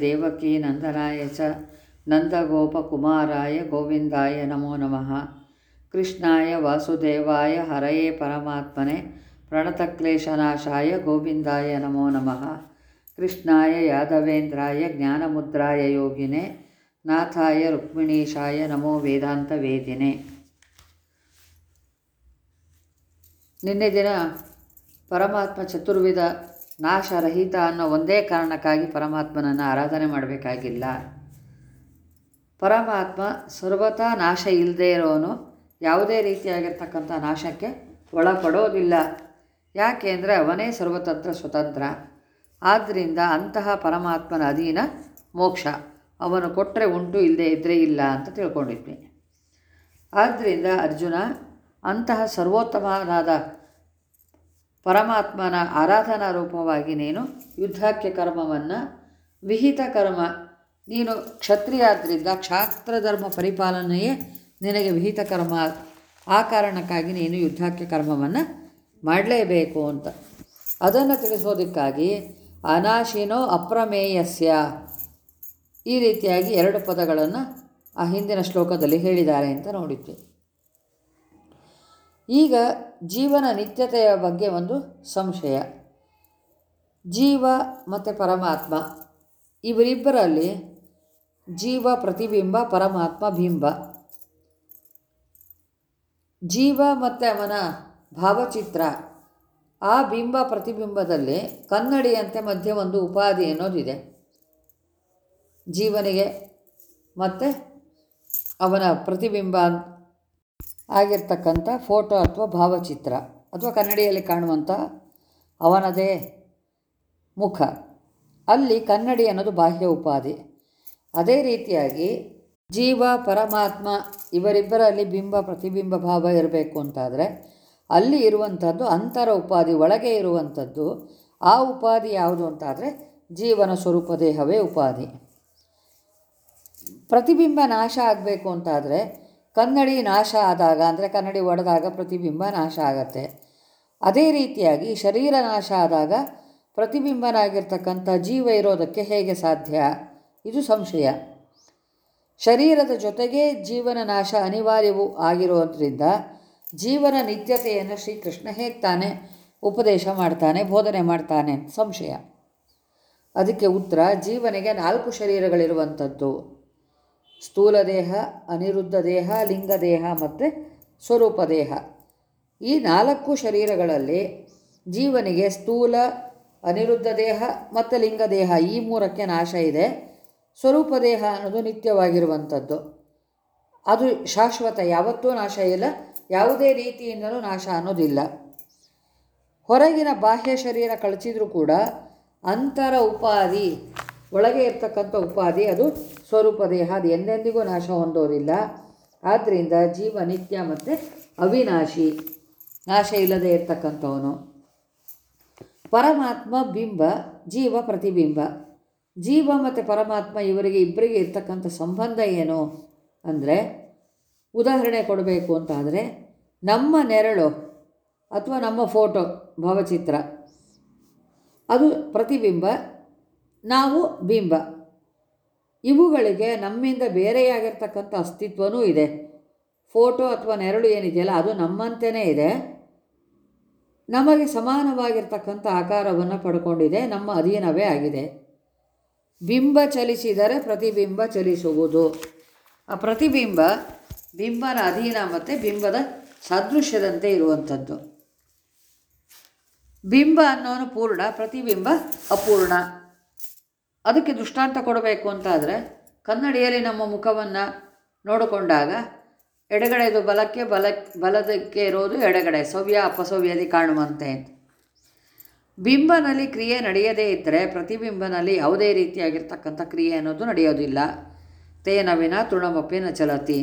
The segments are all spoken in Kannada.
ದೇವಕಿ ನಂದನಾಯ ಚ ನಂದಗೋಪಕುಮಾರಾಯ ಗೋವಿಂದಾಯ ನಮೋ ನಮಃ. ಕೃಷ್ಣಾಯ ವಾಸುದೇವಾಯ ಹರಯೇ ಪರಮಾತ್ಮನೆ ಪ್ರಣತಕ್ಲೇಶನಾಶಾಯ ಗೋವಿಂದಾಯ ನಮೋ ನಮಃ. ಕೃಷ್ಣಾಯ ಯಾದವೇಂದ್ರಾಯ ಜ್ಞಾನಮುದ್ರಾಯ ಯೋಗಿನೆ ನಾಥಾಯ ರುಕ್ಮಿಣೀಶಾಯ ನಮೋ ವೇದಾಂತ ವೇದಿನೆ. ನಿನ್ನೆ ದಿನ ಪರಮಾತ್ಮ ಚತುರ್ವಿಧ ನಾಶರಹಿತ ಅನ್ನೋ ಒಂದೇ ಕಾರಣಕ್ಕಾಗಿ ಪರಮಾತ್ಮನನ್ನು ಆರಾಧನೆ ಮಾಡಬೇಕಾಗಿಲ್ಲ. ಪರಮಾತ್ಮ ಸರ್ವತಾ ನಾಶ ಇಲ್ಲದೇ ಇರೋನು ಯಾವುದೇ ರೀತಿಯಾಗಿರ್ತಕ್ಕಂಥ ನಾಶಕ್ಕೆ ಒಳಪಡೋದಿಲ್ಲ. ಯಾಕೆ ಅಂದರೆ ಅವನೇ ಸರ್ವತಂತ್ರ ಸ್ವತಂತ್ರ. ಆದ್ದರಿಂದ ಅಂತಹ ಪರಮಾತ್ಮನ ಅಧೀನ ಮೋಕ್ಷ. ಅವನು ಕೊಟ್ಟರೆ ಉಂಟು ಇಲ್ಲದೆ ಇದ್ದರೆ ಇಲ್ಲ ಅಂತ ತಿಳ್ಕೊಂಡಿದ್ವಿ. ಆದ್ದರಿಂದ ಅರ್ಜುನ ಅಂತಹ ಸರ್ವೋತ್ತಮನಾದ ಪರಮಾತ್ಮನ ಆರಾಧನಾ ರೂಪವಾಗಿ ನೀನು ಯುದ್ಧಕ್ಕೆ ಕರ್ಮವನ್ನು ವಿಹಿತ ಕರ್ಮ. ನೀನು ಕ್ಷತ್ರಿಯಾದ್ರಿಂದ ಕ್ಷಾತ್ರ ಧರ್ಮ ಪರಿಪಾಲನೆಯೇ ನಿನಗೆ ವಿಹಿತ ಕರ್ಮ. ಆ ಕಾರಣಕ್ಕಾಗಿ ನೀನು ಯುದ್ಧಕ್ಕೆ ಕರ್ಮವನ್ನು ಮಾಡಲೇಬೇಕು ಅಂತ. ಅದನ್ನು ತಿಳಿಸೋದಕ್ಕಾಗಿ ಅನಾಶಿನೋ ಅಪ್ರಮೇಯಸ್ಯ. ಈ ರೀತಿಯಾಗಿ ಎರಡು ಪದಗಳನ್ನು ಆ ಹಿಂದಿನ ಶ್ಲೋಕದಲ್ಲಿ ಹೇಳಿದ್ದಾರೆ ಅಂತ ನೋಡಿದ್ವಿ ಈಗ ಜೀವನ ನಿತ್ಯತೆಯ ಬಗ್ಗೆ ಒಂದು ಸಂಶಯ. ಜೀವ ಮತ್ತು ಪರಮಾತ್ಮ, ಇವರಿಬ್ಬರಲ್ಲಿ ಜೀವ ಪ್ರತಿಬಿಂಬ, ಪರಮಾತ್ಮ ಬಿಂಬ. ಜೀವ ಮತ್ತು ಅವನ ಭಾವಚಿತ್ರ, ಆ ಬಿಂಬ ಪ್ರತಿಬಿಂಬದಲ್ಲಿ ಕನ್ನಡಿಯಂತೆ ಮಧ್ಯೆ ಒಂದು ಉಪಾಧಿ ಅನ್ನೋದಿದೆ. ಜೀವನಿಗೆ ಮತ್ತು ಅವನ ಪ್ರತಿಬಿಂಬ ಆಗಿರ್ತಕ್ಕಂಥ ಫೋಟೋ ಅಥವಾ ಭಾವಚಿತ್ರ ಅಥವಾ ಕನ್ನಡಿಯಲ್ಲಿ ಕಾಣುವಂಥ ಅವನದೇ ಮುಖ. ಅಲ್ಲಿ ಕನ್ನಡಿ ಅನ್ನೋದು ಬಾಹ್ಯ ಉಪಾಧಿ. ಅದೇ ರೀತಿಯಾಗಿ ಜೀವ, ಪರಮಾತ್ಮ ಇವರಿಬ್ಬರಲ್ಲಿ ಬಿಂಬ, ಪ್ರತಿಬಿಂಬ ಭಾವ ಇರಬೇಕು ಅಂತಾದರೆ ಅಲ್ಲಿ ಇರುವಂಥದ್ದು ಅಂತರ ಉಪಾಧಿ, ಒಳಗೆ ಇರುವಂಥದ್ದು ಆ ಉಪಾಧಿ ಯಾವುದು ಅಂತಾದರೆ ಜೀವನ ಸ್ವರೂಪ ದೇಹವೇ ಉಪಾಧಿ. ಪ್ರತಿಬಿಂಬ ನಾಶ ಆಗಬೇಕು ಅಂತಾದರೆ ಕನ್ನಡಿ ನಾಶ ಆದಾಗ, ಅಂದರೆ ಕನ್ನಡಿ ಒಡೆದಾಗ ಪ್ರತಿಬಿಂಬ ನಾಶ ಆಗತ್ತೆ. ಅದೇ ರೀತಿಯಾಗಿ ಶರೀರ ನಾಶ ಆದಾಗ ಪ್ರತಿಬಿಂಬನಾಗಿರ್ತಕ್ಕಂಥ ಜೀವ ಇರೋದಕ್ಕೆ ಹೇಗೆ ಸಾಧ್ಯ? ಇದು ಸಂಶಯ. ಶರೀರದ ಜೊತೆಗೆ ಜೀವನ ನಾಶ ಅನಿವಾರ್ಯವೂ ಆಗಿರೋದ್ರಿಂದ ಜೀವನ ನಿತ್ಯತೆಯನ್ನು ಶ್ರೀಕೃಷ್ಣ ಹೇಗೆ ತಾನೇ ಉಪದೇಶ ಮಾಡ್ತಾನೆ, ಬೋಧನೆ ಮಾಡ್ತಾನೆ? ಸಂಶಯ. ಅದಕ್ಕೆ ಉತ್ತರ, ಜೀವನಿಗೆ ನಾಲ್ಕು ಶರೀರಗಳಿರುವಂಥದ್ದು. ಸ್ಥೂಲ ದೇಹ, ಅನಿರುದ್ಧ ದೇಹ, ಲಿಂಗ ದೇಹ ಮತ್ತು ಸ್ವರೂಪ ದೇಹ. ಈ ನಾಲ್ಕು ಶರೀರಗಳಲ್ಲಿ ಜೀವನಿಗೆ ಸ್ಥೂಲ, ಅನಿರುದ್ಧ ದೇಹ ಮತ್ತು ಲಿಂಗ ದೇಹ ಈ ಮೂರಕ್ಕೆ ನಾಶ ಇದೆ. ಸ್ವರೂಪ ದೇಹ ಅನ್ನೋದು ನಿತ್ಯವಾಗಿರುವಂಥದ್ದು. ಅದು ಶಾಶ್ವತ, ಯಾವತ್ತೂ ನಾಶ ಇಲ್ಲ, ಯಾವುದೇ ರೀತಿಯಿಂದಲೂ ನಾಶ ಅನ್ನೋದಿಲ್ಲ. ಹೊರಗಿನ ಬಾಹ್ಯ ಶರೀರ ಕಳಚಿದ್ರೂ ಕೂಡ ಅಂತರ ಉಪಾಧಿ ಒಳಗೆ ಇರ್ತಕ್ಕಂಥ ಉಪಾಧಿ ಅದು ಸ್ವರೂಪ ದೇಹ. ಅದು ಎಂದೆಂದಿಗೂ ನಾಶ ಹೊಂದೋದಿಲ್ಲ. ಆದ್ದರಿಂದ ಜೀವ, ನಿತ್ಯ ಮತ್ತು ಅವಿನಾಶಿ, ನಾಶ ಇಲ್ಲದೆ ಇರ್ತಕ್ಕಂಥವನು. ಪರಮಾತ್ಮ ಬಿಂಬ, ಜೀವ ಪ್ರತಿಬಿಂಬ. ಜೀವ ಮತ್ತು ಪರಮಾತ್ಮ ಇವರಿಗೆ ಇಬ್ಬರಿಗೆ ಇರ್ತಕ್ಕಂಥ ಸಂಬಂಧ ಏನು ಅಂದರೆ ಉದಾಹರಣೆ ಕೊಡಬೇಕು ಅಂತಾದರೆ ನಮ್ಮ ನೆರಳು ಅಥವಾ ನಮ್ಮ ಫೋಟೋ, ಭಾವಚಿತ್ರ. ಅದು ಪ್ರತಿಬಿಂಬ ನಾವು ಬಿಂಬ. ಇವುಗಳಿಗೆ ನಮ್ಮಿಂದ ಬೇರೆಯಾಗಿರ್ತಕ್ಕಂಥ ಅಸ್ತಿತ್ವನೂ ಇದೆ. ಫೋಟೋ ಅಥವಾ ನೆರಳು ಏನಿದೆಯಲ್ಲ, ಅದು ನಮ್ಮಂತೆಯೇ ಇದೆ. ನಮಗೆ ಸಮಾನವಾಗಿರ್ತಕ್ಕಂಥ ಆಕಾರವನ್ನು ಪಡ್ಕೊಂಡಿದೆ, ನಮ್ಮ ಅಧೀನವೇ ಆಗಿದೆ. ಬಿಂಬ ಚಲಿಸಿದರೆ ಪ್ರತಿಬಿಂಬ ಚಲಿಸುವುದು. ಆ ಪ್ರತಿಬಿಂಬ ಬಿಂಬನ ಅಧೀನ ಮತ್ತು ಬಿಂಬದ ಸದೃಶ್ಯದಂತೆ ಇರುವಂಥದ್ದು. ಬಿಂಬ ಅನ್ನೋನು ಪೂರ್ಣ, ಪ್ರತಿಬಿಂಬ ಅಪೂರ್ಣ. ಅದಕ್ಕೆ ದೃಷ್ಟಾಂತ ಕೊಡಬೇಕು ಅಂತಾದರೆ, ಕನ್ನಡಿಯಲ್ಲಿ ನಮ್ಮ ಮುಖವನ್ನು ನೋಡಿಕೊಂಡಾಗ ಎಡಗಡೆದು ಬಲಕ್ಕೆ ಬಲ, ಬಲದಕ್ಕೆ ಇರೋದು ಎಡಗಡೆ, ಸವ್ಯ, ಅಪಸವ್ಯದಿ ಕಾಣುವಂತೆ ಬಿಂಬನಲ್ಲಿ ಕ್ರಿಯೆ ನಡೆಯದೇ ಇದ್ದರೆ ಪ್ರತಿಬಿಂಬನಲ್ಲಿ ಯಾವುದೇ ರೀತಿಯಾಗಿರ್ತಕ್ಕಂಥ ಕ್ರಿಯೆ ಅನ್ನೋದು ನಡೆಯೋದಿಲ್ಲ. ತೇನವಿನ ತೃಣಮಪ್ಪಿನ ಚಲತಿ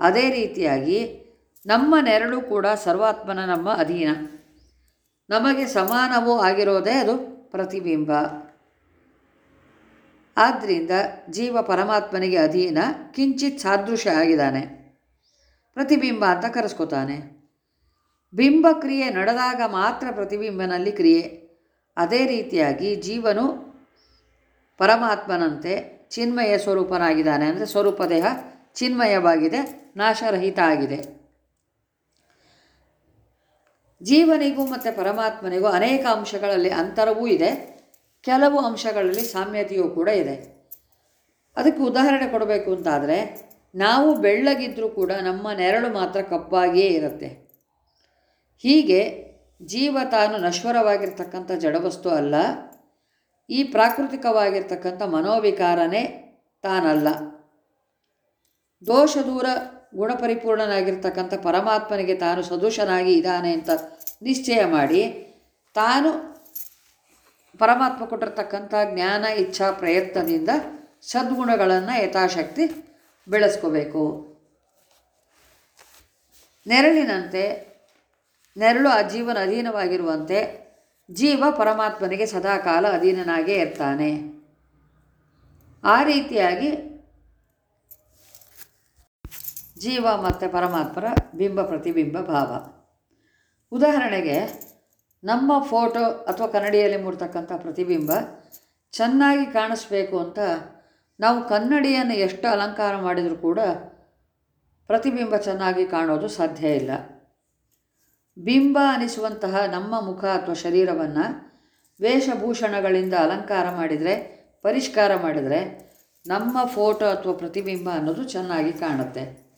ಅದೇ ರೀತಿಯಾಗಿ ನಮ್ಮ ನೆರಳು ಕೂಡ ಸರ್ವಾತ್ಮನ ನಮ್ಮ ಅಧೀನ. ನಮಗೆ ಸಮಾನವೂ ಆಗಿರೋದೇ ಅದು ಪ್ರತಿಬಿಂಬ. ಆದ್ದರಿಂದ ಜೀವ ಪರಮಾತ್ಮನಿಗೆ ಅಧೀನ ಕಿಂಚಿತ್ ಸಾದೃಶ್ಯ ಆಗಿದ್ದಾನೆ. ಪ್ರತಿಬಿಂಬ ಅಂತ ಕರೆಸ್ಕೊತಾನೆ. ಬಿಂಬ ಕ್ರಿಯೆ ನಡೆದಾಗ ಮಾತ್ರ ಪ್ರತಿಬಿಂಬನಲ್ಲಿ ಕ್ರಿಯೆ. ಅದೇ ರೀತಿಯಾಗಿ ಜೀವನು ಪರಮಾತ್ಮನಂತೆ ಚಿನ್ಮಯ ಸ್ವರೂಪನಾಗಿದ್ದಾನೆ ಅಂದರೆ ಸ್ವರೂಪ ದೇಹ ಚಿನ್ಮಯವಾಗಿದೆ, ನಾಶರಹಿತ ಆಗಿದೆ. ಜೀವನಿಗೂ ಮತ್ತು ಪರಮಾತ್ಮನಿಗೂ ಅನೇಕ ಅಂಶಗಳಲ್ಲಿ ಅಂತರವೂ ಇದೆ. ಕೆಲವು ಅಂಶಗಳಲ್ಲಿ ಸಾಮ್ಯತೆಯೂ ಕೂಡ ಇದೆ. ಅದಕ್ಕೆ ಉದಾಹರಣೆ ಕೊಡಬೇಕು ಅಂತಾದರೆ, ನಾವು ಬೆಳ್ಳಗಿದ್ದರೂ ಕೂಡ ನಮ್ಮ ನೆರಳು ಮಾತ್ರ ಕಪ್ಪಾಗಿಯೇ ಇರುತ್ತೆ. ಹೀಗೆ ಜೀವ ತಾನು ನಶ್ವರವಾಗಿರ್ತಕ್ಕಂಥ ಜಡವಸ್ತು ಅಲ್ಲ, ಈ ಪ್ರಾಕೃತಿಕವಾಗಿರ್ತಕ್ಕಂಥ ಮನೋವಿಕಾರನೇ ತಾನಲ್ಲ. ದೋಷ ದೂರ ಗುಣಪರಿಪೂರ್ಣನಾಗಿರ್ತಕ್ಕಂಥ ಪರಮಾತ್ಮನಿಗೆ ತಾನು ಸದೃಶನಾಗಿ ಇದ್ದಾನೆ ಅಂತ ನಿಶ್ಚಯ ಮಾಡಿ, ತಾನು ಪರಮಾತ್ಮ ಕೊಟ್ಟಿರ್ತಕ್ಕಂಥ ಜ್ಞಾನ, ಇಚ್ಛಾ, ಪ್ರಯತ್ನದಿಂದ ಸದ್ಗುಣಗಳನ್ನು ಯಥಾಶಕ್ತಿ ಬೆಳೆಸ್ಕೋಬೇಕು. ನೆರಳಿನಂತೆ, ನೆರಳು ಆ ಜೀವನ ಅಧೀನವಾಗಿರುವಂತೆ ಜೀವ ಪರಮಾತ್ಮನಿಗೆ ಸದಾಕಾಲ ಅಧೀನನಾಗೇ ಇರ್ತಾನೆ. ಆ ರೀತಿಯಾಗಿ ಜೀವ ಮತ್ತು ಪರಮಾತ್ಮರ ಬಿಂಬ ಪ್ರತಿಬಿಂಬ ಭಾವ. ಉದಾಹರಣೆಗೆ ನಮ್ಮ ಫೋಟೋ ಅಥವಾ ಕನ್ನಡಿಯಲ್ಲಿ ಮೂಡ್ತಕ್ಕಂಥ ಪ್ರತಿಬಿಂಬ ಚೆನ್ನಾಗಿ ಕಾಣಿಸ್ಬೇಕು ಅಂತ ನಾವು ಕನ್ನಡಿಯನ್ನು ಎಷ್ಟು ಅಲಂಕಾರ ಮಾಡಿದರೂ ಕೂಡ ಪ್ರತಿಬಿಂಬ ಚೆನ್ನಾಗಿ ಕಾಣೋದು ಸಾಧ್ಯ ಇಲ್ಲ. ಬಿಂಬ ಅನಿಸುವಂತಹ ನಮ್ಮ ಮುಖ ಅಥವಾ ಶರೀರವನ್ನು ವೇಷಭೂಷಣಗಳಿಂದ ಅಲಂಕಾರ ಮಾಡಿದರೆ, ಪರಿಷ್ಕಾರ ಮಾಡಿದರೆ ನಮ್ಮ ಫೋಟೋ ಅಥವಾ ಪ್ರತಿಬಿಂಬ ಅನ್ನೋದು ಚೆನ್ನಾಗಿ ಕಾಣುತ್ತೆ.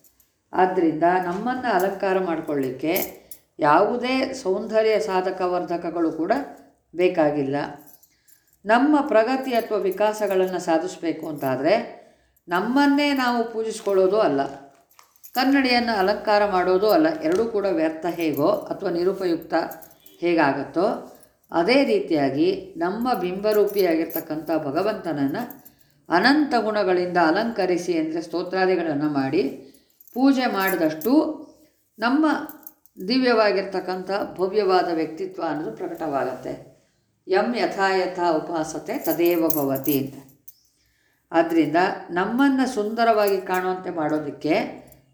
ಆದ್ದರಿಂದ ನಮ್ಮನ್ನು ಅಲಂಕಾರ ಮಾಡಿಕೊಳ್ಳಿಕ್ಕೆ ಯಾವುದೇ ಸೌಂದರ್ಯ ಸಾಧಕವರ್ಧಕಗಳು ಕೂಡ ಬೇಕಾಗಿಲ್ಲ. ನಮ್ಮ ಪ್ರಗತಿ ಅಥವಾ ವಿಕಾಸಗಳನ್ನು ಸಾಧಿಸಬೇಕು ಅಂತಾದರೆ ನಮ್ಮನ್ನೇ ನಾವು ಪೂಜಿಸ್ಕೊಳ್ಳೋದು ಅಲ್ಲ. ಕನ್ನಡಿಯನ್ನು ಅಲಂಕಾರ ಮಾಡೋದು ಅಲ್ಲ. ಎರಡೂ ಕೂಡ ವ್ಯರ್ಥ ಹೇಗೋ ಅಥವಾ ನಿರುಪಯುಕ್ತ ಹೇಗಾಗತ್ತೋ ಅದೇ ರೀತಿಯಾಗಿ ನಮ್ಮ ಬಿಂಬರೂಪಿಯಾಗಿರ್ತಕ್ಕಂಥ ಭಗವಂತನನ್ನು ಅನಂತ ಗುಣಗಳಿಂದ ಅಲಂಕರಿಸಿ ಅಂದರೆ ಸ್ತೋತ್ರಾದಿಗಳನ್ನು ಮಾಡಿ ಪೂಜೆ ಮಾಡಿದಷ್ಟು ನಮ್ಮ ದಿವ್ಯವಾಗಿರ್ತಕ್ಕಂಥ ಭವ್ಯವಾದ ವ್ಯಕ್ತಿತ್ವ ಅನ್ನೋದು ಪ್ರಕಟವಾಗತ್ತೆ. ಯಂ ಯಥಾ ಯಥಾ ಉಪಾಸತೆ ತದೇವ ಭವತಿ ಅಂತ. ಆದ್ದರಿಂದ ನಮ್ಮನ್ನು ಸುಂದರವಾಗಿ ಕಾಣುವಂತೆ ಮಾಡೋದಕ್ಕೆ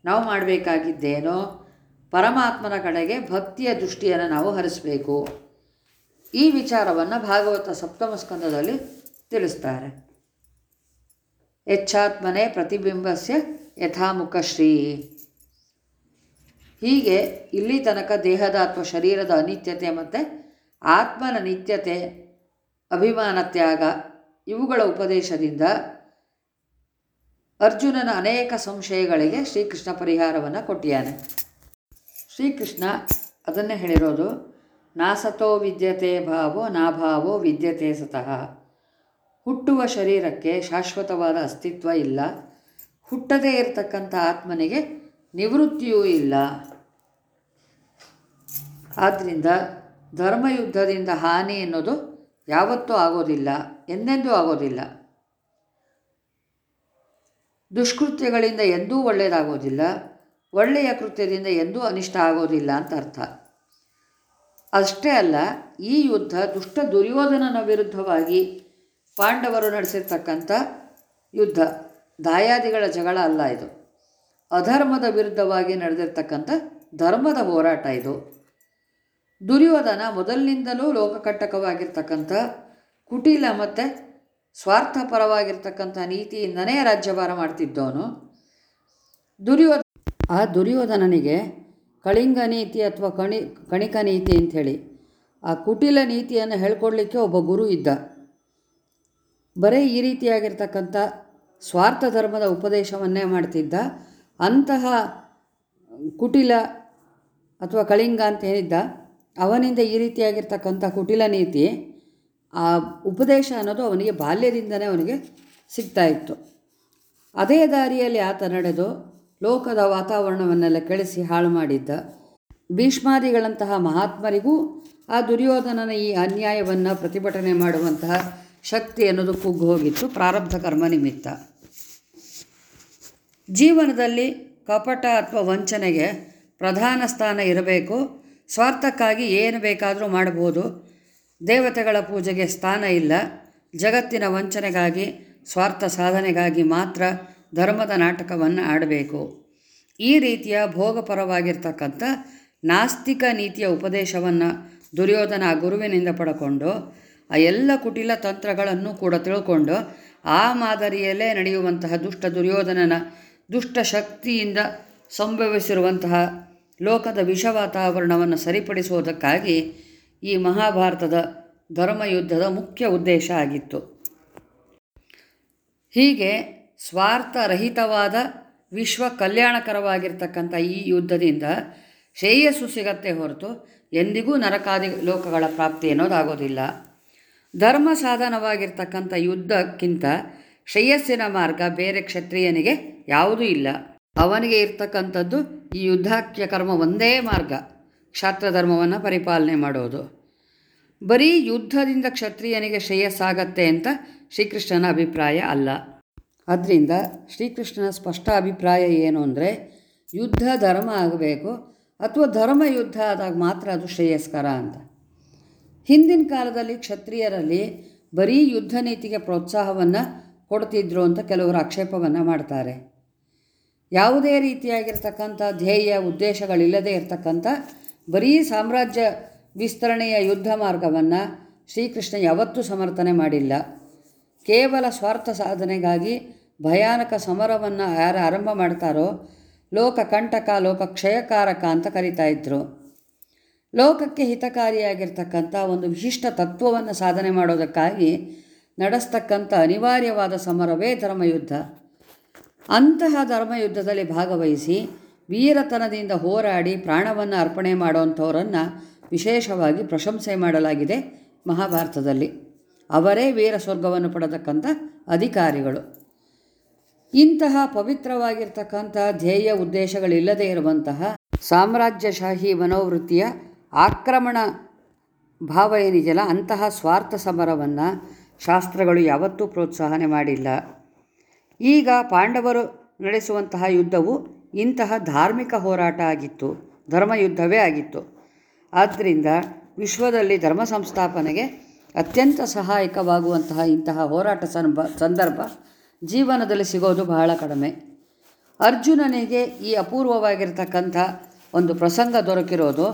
ನಾವು ಮಾಡಬೇಕಾಗಿದ್ದೇನೋ ಪರಮಾತ್ಮನ ಕಡೆಗೆ ಭಕ್ತಿಯ ದೃಷ್ಟಿಯನ್ನು ನಾವು ಹರಿಸಬೇಕು. ಈ ವಿಚಾರವನ್ನು ಭಾಗವತ ಸಪ್ತಮ ಸ್ಕಂದದಲ್ಲಿ ತಿಳಿಸ್ತಾರೆ. ಯಚ್ಛಾತ್ಮನೆ ಪ್ರತಿಬಿಂಬಸ್ಯ ಯಥಾಮುಖಶ್ರೀ. ಹೀಗೆ ಇಲ್ಲಿ ತನಕ ದೇಹದ ಅಥವಾ ಶರೀರದ ಅನಿತ್ಯತೆ ಮತ್ತು ಆತ್ಮನ ನಿತ್ಯತೆ, ಅಭಿಮಾನ ತ್ಯಾಗ ಇವುಗಳ ಉಪದೇಶದಿಂದ ಅರ್ಜುನನ ಅನೇಕ ಸಂಶಯಗಳಿಗೆ ಶ್ರೀಕೃಷ್ಣ ಪರಿಹಾರವನ್ನು ಕೊಟ್ಟಿಯಾನೆ. ಶ್ರೀಕೃಷ್ಣ ಅದನ್ನೇ ಹೇಳಿರೋದು, ನಾಸತೋ ವಿದ್ಯತೆ ಭಾವೋ ನಾಭಾವೋ ವಿದ್ಯತೆ ಸತಃ. ಹುಟ್ಟುವ ಶರೀರಕ್ಕೆ ಶಾಶ್ವತವಾದ ಅಸ್ತಿತ್ವ ಇಲ್ಲ. ಹುಟ್ಟದೇ ಇರತಕ್ಕಂಥ ಆತ್ಮನಿಗೆ ನಿವೃತ್ತಿಯೂ ಇಲ್ಲ. ಆದ್ದರಿಂದ ಧರ್ಮಯುದ್ಧದಿಂದ ಹಾನಿ ಎನ್ನುವುದು ಯಾವತ್ತೂ ಆಗೋದಿಲ್ಲ, ಎಂದೆಂದೂ ಆಗೋದಿಲ್ಲ. ದುಷ್ಕೃತ್ಯಗಳಿಂದ ಎಂದೂ ಒಳ್ಳೆಯದಾಗೋದಿಲ್ಲ, ಒಳ್ಳೆಯ ಕೃತ್ಯದಿಂದ ಎಂದೂ ಅನಿಷ್ಟ ಆಗೋದಿಲ್ಲ ಅಂತ ಅರ್ಥ. ಅಷ್ಟೇ ಅಲ್ಲ, ಈ ಯುದ್ಧ ದುಷ್ಟ ದುರ್ಯೋಧನನ ವಿರುದ್ಧವಾಗಿ ಪಾಂಡವರು ನಡೆಸಿರ್ತಕ್ಕಂಥ ಯುದ್ಧ, ದಾಯಾದಿಗಳ ಜಗಳ ಅಲ್ಲ ಇದು. ಅಧರ್ಮದ ವಿರುದ್ಧವಾಗಿ ನಡೆದಿರ್ತಕ್ಕಂಥ ಧರ್ಮದ ಹೋರಾಟ ಇದು. ದುರ್ಯೋಧನ ಮೊದಲಿನಿಂದಲೂ ಲೋಕಕಟ್ಟಕವಾಗಿರ್ತಕ್ಕಂಥ ಕುಟಿಲ ಮತ್ತು ಸ್ವಾರ್ಥಪರವಾಗಿರ್ತಕ್ಕಂಥ ನೀತಿಯಿಂದನೇ ರಾಜ್ಯಭಾರ ಮಾಡ್ತಿದ್ದವನು. ದುರ್ಯೋಧ ಆ ದುರ್ಯೋಧನನಿಗೆ ಕಳಿಂಗ ನೀತಿ ಅಥವಾ ಕಣಿ ಕಣಿಕ ನೀತಿ ಅಂಥೇಳಿ, ಆ ಕುಟಿಲ ನೀತಿಯನ್ನು ಹೇಳ್ಕೊಡ್ಲಿಕ್ಕೆ ಒಬ್ಬ ಗುರು ಇದ್ದ. ಬರೀ ಈ ರೀತಿಯಾಗಿರ್ತಕ್ಕಂಥ ಸ್ವಾರ್ಥ ಧರ್ಮದ ಉಪದೇಶವನ್ನೇ ಮಾಡ್ತಿದ್ದ. ಅಂತಹ ಕುಟಿಲ ಅಥವಾ ಕಳಿಂಗ ಅಂತ ಏನಿದ್ದ? ಅವನಿಂದ ಈ ರೀತಿಯಾಗಿರ್ತಕ್ಕಂಥ ಕುಟಿಲ ನೀತಿ, ಆ ಉಪದೇಶ ಅನ್ನೋದು ಅವನಿಗೆ ಬಾಲ್ಯದಿಂದನೇ ಅವನಿಗೆ ಸಿಗ್ತಾ ಇತ್ತು. ಅದೇ ದಾರಿಯಲ್ಲಿ ಆತ ನಡೆದು ಲೋಕದ ವಾತಾವರಣವನ್ನೆಲ್ಲ ಕೆಳಿಸಿ ಹಾಳು ಮಾಡಿದ್ದ ಭೀಷ್ಮಾದಿಗಳಂತಹ ಮಹಾತ್ಮರಿಗೂ ಆ ದುರ್ಯೋಧನನ ಈ ಅನ್ಯಾಯವನ್ನು ಪ್ರತಿಭಟನೆ ಮಾಡುವಂತಹ ಶಕ್ತಿ ಅನ್ನೋದು ಕುಗ್ಗು ಹೋಗಿತ್ತು ಪ್ರಾರಬ್ಧ ಕರ್ಮ ನಿಮಿತ್ತ. ಜೀವನದಲ್ಲಿ ಕಪಟ ಅಥವಾ ವಂಚನೆಗೆ ಪ್ರಧಾನ ಸ್ಥಾನ ಇರಬೇಕು. ಸ್ವಾರ್ಥಕ್ಕಾಗಿ ಏನು ಬೇಕಾದರೂ ಮಾಡಬಹುದು. ದೇವತೆಗಳ ಪೂಜೆಗೆ ಸ್ಥಾನ ಇಲ್ಲ. ಜಗತ್ತಿನ ವಂಚನೆಗಾಗಿ, ಸ್ವಾರ್ಥ ಸಾಧನೆಗಾಗಿ ಮಾತ್ರ ಧರ್ಮದ ನಾಟಕವನ್ನು ಆಡಬೇಕು. ಈ ರೀತಿಯ ಭೋಗಪರವಾಗಿರ್ತಕ್ಕಂಥ ನಾಸ್ತಿಕ ನೀತಿಯ ಉಪದೇಶವನ್ನು ದುರ್ಯೋಧನ ಗುರುವಿನಿಂದ ಪಡ್ಕೊಂಡು, ಆ ಎಲ್ಲ ಕುಟಿಲ ತಂತ್ರಗಳನ್ನು ಕೂಡ ತಿಳ್ಕೊಂಡು, ಆ ಮಾದರಿಯಲ್ಲೇ ನಡೆಯುವಂತಹ ದುಷ್ಟ ದುರ್ಯೋಧನನ ದುಷ್ಟ ಶಕ್ತಿಯಿಂದ ಸಂಭವಿಸಿರುವಂತಹ ಲೋಕದ ವಿಷ ವಾತಾವರಣವನ್ನು ಸರಿಪಡಿಸುವುದಕ್ಕಾಗಿ ಈ ಮಹಾಭಾರತದ ಧರ್ಮಯುದ್ಧದ ಮುಖ್ಯ ಉದ್ದೇಶ ಆಗಿತ್ತು. ಹೀಗೆ ಸ್ವಾರ್ಥರಹಿತವಾದ ವಿಶ್ವ ಕಲ್ಯಾಣಕರವಾಗಿರ್ತಕ್ಕಂಥ ಈ ಯುದ್ಧದಿಂದ ಶ್ರೇಯಸ್ಸು ಸಿಗತ್ತೆ ಹೊರತು ಎಂದಿಗೂ ನರಕಾದಿ ಲೋಕಗಳ ಪ್ರಾಪ್ತಿ ಅನ್ನೋದಾಗೋದಿಲ್ಲ ಧರ್ಮ ಸಾಧನವಾಗಿರ್ತಕ್ಕಂಥ ಯುದ್ಧಕ್ಕಿಂತ ಶ್ರೇಯಸ್ಸಿನ ಮಾರ್ಗ ಬೇರೆ ಕ್ಷತ್ರಿಯನಿಗೆ ಯಾವುದೂ ಇಲ್ಲ. ಅವನಿಗೆ ಇರ್ತಕ್ಕಂಥದ್ದು ಈ ಯುದ್ಧಾಖ್ಯ ಕರ್ಮ ಒಂದೇ ಮಾರ್ಗ, ಕ್ಷಾತ್ರ ಧರ್ಮವನ್ನು ಪರಿಪಾಲನೆ ಮಾಡೋದು. ಬರೀ ಯುದ್ಧದಿಂದ ಕ್ಷತ್ರಿಯನಿಗೆ ಶ್ರೇಯಸ್ಸಾಗತ್ತೆ ಅಂತ ಶ್ರೀಕೃಷ್ಣನ ಅಭಿಪ್ರಾಯ ಅಲ್ಲ. ಅದರಿಂದ ಶ್ರೀಕೃಷ್ಣನ ಸ್ಪಷ್ಟ ಅಭಿಪ್ರಾಯ ಏನು ಅಂದರೆ, ಯುದ್ಧ ಧರ್ಮ ಆಗಬೇಕು ಅಥವಾ ಧರ್ಮ ಯುದ್ಧ ಆದಾಗ ಮಾತ್ರ ಅದು ಶ್ರೇಯಸ್ಕರ ಅಂತ. ಹಿಂದಿನ ಕಾಲದಲ್ಲಿ ಕ್ಷತ್ರಿಯರಲ್ಲಿ ಬರೀ ಯುದ್ಧ ನೀತಿಗೆ ಪ್ರೋತ್ಸಾಹವನ್ನು ಕೊಡ್ತಿದ್ರು ಅಂತ ಕೆಲವರು ಆಕ್ಷೇಪವನ್ನು ಮಾಡ್ತಾರೆ. ಯಾವುದೇ ರೀತಿಯಾಗಿರ್ತಕ್ಕಂಥ ಧ್ಯೇಯ, ಉದ್ದೇಶಗಳಿಲ್ಲದೆ ಇರತಕ್ಕಂಥ ಬರೀ ಸಾಮ್ರಾಜ್ಯ ವಿಸ್ತರಣೆಯ ಯುದ್ಧ ಮಾರ್ಗವನ್ನು ಶ್ರೀಕೃಷ್ಣ ಯಾವತ್ತೂ ಸಮರ್ಥನೆ ಮಾಡಿಲ್ಲ. ಕೇವಲ ಸ್ವಾರ್ಥ ಸಾಧನೆಗಾಗಿ ಭಯಾನಕ ಸಮರವನ್ನು ಯಾರು ಆರಂಭ ಮಾಡ್ತಾರೋ ಲೋಕ ಕಂಟಕ, ಲೋಕ ಕ್ಷಯಕಾರಕ ಅಂತ ಕರಿತಾ ಇದ್ದರು ಲೋಕಕ್ಕೆ ಹಿತಕಾರಿಯಾಗಿರ್ತಕ್ಕಂಥ ಒಂದು ವಿಶಿಷ್ಟ ತತ್ವವನ್ನು ಸಾಧನೆ ಮಾಡೋದಕ್ಕಾಗಿ ನಡೆಸ್ತಕ್ಕಂಥ ಅನಿವಾರ್ಯವಾದ ಸಮರವೇ ಧರ್ಮಯುದ್ಧ. ಅಂತಹ ಧರ್ಮಯುದ್ಧದಲ್ಲಿ ಭಾಗವಹಿಸಿ ವೀರತನದಿಂದ ಹೋರಾಡಿ ಪ್ರಾಣವನ್ನು ಅರ್ಪಣೆ ಮಾಡುವಂಥವರನ್ನು ವಿಶೇಷವಾಗಿ ಪ್ರಶಂಸೆ ಮಾಡಲಾಗಿದೆ ಮಹಾಭಾರತದಲ್ಲಿ. ಅವರೇ ವೀರ ಸ್ವರ್ಗವನ್ನು ಪಡೆದಕ್ಕಂಥ ಅಧಿಕಾರಿಗಳು. ಇಂತಹ ಪವಿತ್ರವಾಗಿರ್ತಕ್ಕಂಥ ಧ್ಯೇಯ ಉದ್ದೇಶಗಳಿಲ್ಲದೆ ಇರುವಂತಹ ಸಾಮ್ರಾಜ್ಯಶಾಹಿ ಮನೋವೃತ್ತಿಯ ಆಕ್ರಮಣ ಭಾವ ಏನಿದೆಯಲ್ಲ ಅಂತಹ ಸ್ವಾರ್ಥ ಸಮರವನ್ನು ಶಾಸ್ತ್ರಗಳು ಯಾವತ್ತೂ ಪ್ರೋತ್ಸಾಹನೆ ಮಾಡಿಲ್ಲ. ಈಗ ಪಾಂಡವರು ನಡೆಸುವಂತಹ ಯುದ್ಧವು ಇಂತಹ ಧಾರ್ಮಿಕ ಹೋರಾಟ ಆಗಿತ್ತು, ಧರ್ಮಯುದ್ಧವೇ ಆಗಿತ್ತು. ಆದ್ದರಿಂದ ವಿಶ್ವದಲ್ಲಿ ಧರ್ಮ ಸಂಸ್ಥಾಪನೆಗೆ ಅತ್ಯಂತ ಸಹಾಯಕವಾಗುವಂತಹ ಇಂತಹ ಹೋರಾಟ ಸಂದರ್ಭ ಜೀವನದಲ್ಲಿ ಸಿಗೋದು ಬಹಳ ಕಡಿಮೆ. ಅರ್ಜುನನಿಗೆ ಈ ಅಪೂರ್ವವಾಗಿರ್ತಕ್ಕಂಥ ಒಂದು ಪ್ರಸಂಗ ದೊರಕಿರೋದು,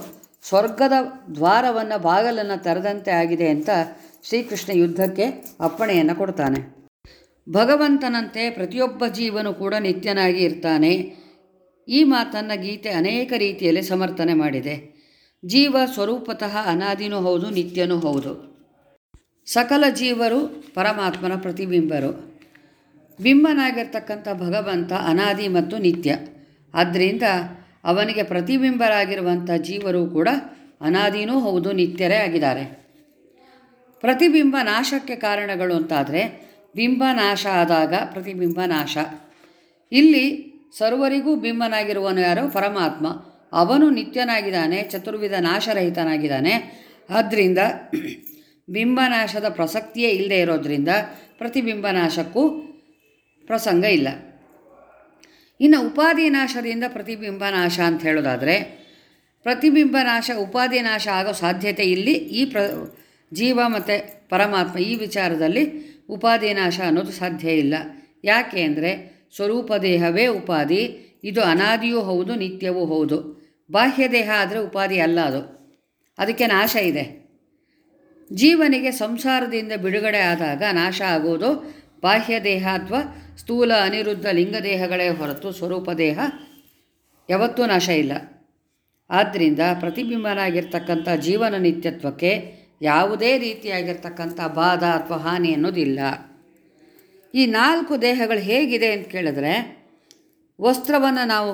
ಸ್ವರ್ಗದ ದ್ವಾರವನ್ನು ಬಾಗಲನ್ನು ತೆರೆದಂತೆ ಆಗಿದೆ ಅಂತ ಶ್ರೀಕೃಷ್ಣ ಯುದ್ಧಕ್ಕೆ ಅಪ್ಪಣೆಯನ್ನು ಕೊಡ್ತಾನೆ. ಭಗವಂತನಂತೆ ಪ್ರತಿಯೊಬ್ಬ ಜೀವನು ಕೂಡ ನಿತ್ಯನಾಗಿ ಇರ್ತಾನೆ. ಈ ಮಾತನ್ನು ಗೀತೆ ಅನೇಕ ರೀತಿಯಲ್ಲಿ ಸಮರ್ಥನೆ ಮಾಡಿದೆ. ಜೀವ ಸ್ವರೂಪತಃ ಅನಾದಿನೂ ಹೌದು, ನಿತ್ಯನೂ ಹೌದು. ಸಕಲ ಜೀವರು ಪರಮಾತ್ಮನ ಪ್ರತಿಬಿಂಬರು. ಬಿಂಬನಾಗಿರ್ತಕ್ಕಂಥ ಭಗವಂತ ಅನಾದಿ ಮತ್ತು ನಿತ್ಯ. ಆದ್ದರಿಂದ ಅವನಿಗೆ ಪ್ರತಿಬಿಂಬರಾಗಿರುವಂಥ ಜೀವರು ಕೂಡ ಅನಾದಿನೂ ಹೌದು, ನಿತ್ಯರೇ ಆಗಿದ್ದಾರೆ. ಪ್ರತಿಬಿಂಬ ನಾಶಕ್ಕೆ ಕಾರಣಗಳು ಅಂತಾದರೆ ಬಿಂಬ ನಾಶ ಆದಾಗ ಪ್ರತಿಬಿಂಬ ನಾಶ ಇಲ್ಲಿ ಸರ್ವರಿಗೂ ಬಿಂಬನಾಗಿರುವನು ಯಾರು? ಪರಮಾತ್ಮ. ಅವನು ನಿತ್ಯನಾಗಿದ್ದಾನೆ, ಚತುರ್ವಿಧ ನಾಶರಹಿತನಾಗಿದ್ದಾನೆ. ಆದ್ದರಿಂದ ಬಿಂಬನಾಶದ ಪ್ರಸಕ್ತಿಯೇ ಇಲ್ಲದೆ ಇರೋದ್ರಿಂದ ಪ್ರತಿಬಿಂಬ ನಾಶಕ್ಕೂ ಪ್ರಸಂಗ ಇಲ್ಲ. ಇನ್ನು ಉಪಾಧಿ ನಾಶದಿಂದ ಪ್ರತಿಬಿಂಬ ನಾಶ ಅಂತ ಹೇಳೋದಾದರೆ ಪ್ರತಿಬಿಂಬ ನಾಶ ಉಪಾಧಿ ನಾಶ ಆಗೋ ಸಾಧ್ಯತೆ ಇಲ್ಲಿ ಈ ಪ್ರ, ಜೀವ ಮತ್ತು ಪರಮಾತ್ಮ ಈ ವಿಚಾರದಲ್ಲಿ ಉಪಾಧಿ ನಾಶ ಅನ್ನೋದು ಸಾಧ್ಯ ಇಲ್ಲ. ಯಾಕೆ ಅಂದರೆ ಸ್ವರೂಪ ದೇಹವೇ ಉಪಾಧಿ, ಇದು ಅನಾದಿಯೂ ಹೌದು, ನಿತ್ಯವೂ ಹೌದು. ಬಾಹ್ಯ ದೇಹ ಆದರೆ ಉಪಾಧಿ ಅಲ್ಲ ಅದು. ಅದಕ್ಕೆ ನಾಶ ಇದೆ. ಜೀವನಿಗೆ ಸಂಸಾರದಿಂದ ಬಿಡುಗಡೆ ಆದಾಗ ನಾಶ ಆಗುವುದು ಬಾಹ್ಯ ದೇಹ ಅಥವಾ ಸ್ಥೂಲ ಅನಿರುದ್ಧ ಲಿಂಗದೇಹಗಳೇ ಹೊರತು ಸ್ವರೂಪ ದೇಹ ಯಾವತ್ತೂ ನಾಶ ಇಲ್ಲ. ಆದ್ದರಿಂದ ಪ್ರತಿಬಿಂಬನಾಗಿರ್ತಕ್ಕಂಥ ಜೀವನ ನಿತ್ಯತ್ವಕ್ಕೆ ಯಾವುದೇ ರೀತಿಯಾಗಿರ್ತಕ್ಕಂಥ ಬಾಧ ಅಥವಾ ಹಾನಿ ಅನ್ನೋದಿಲ್ಲ. ಈ ನಾಲ್ಕು ದೇಹಗಳು ಹೇಗಿದೆ ಅಂತ ಕೇಳಿದ್ರೆ, ವಸ್ತ್ರವನ್ನು ನಾವು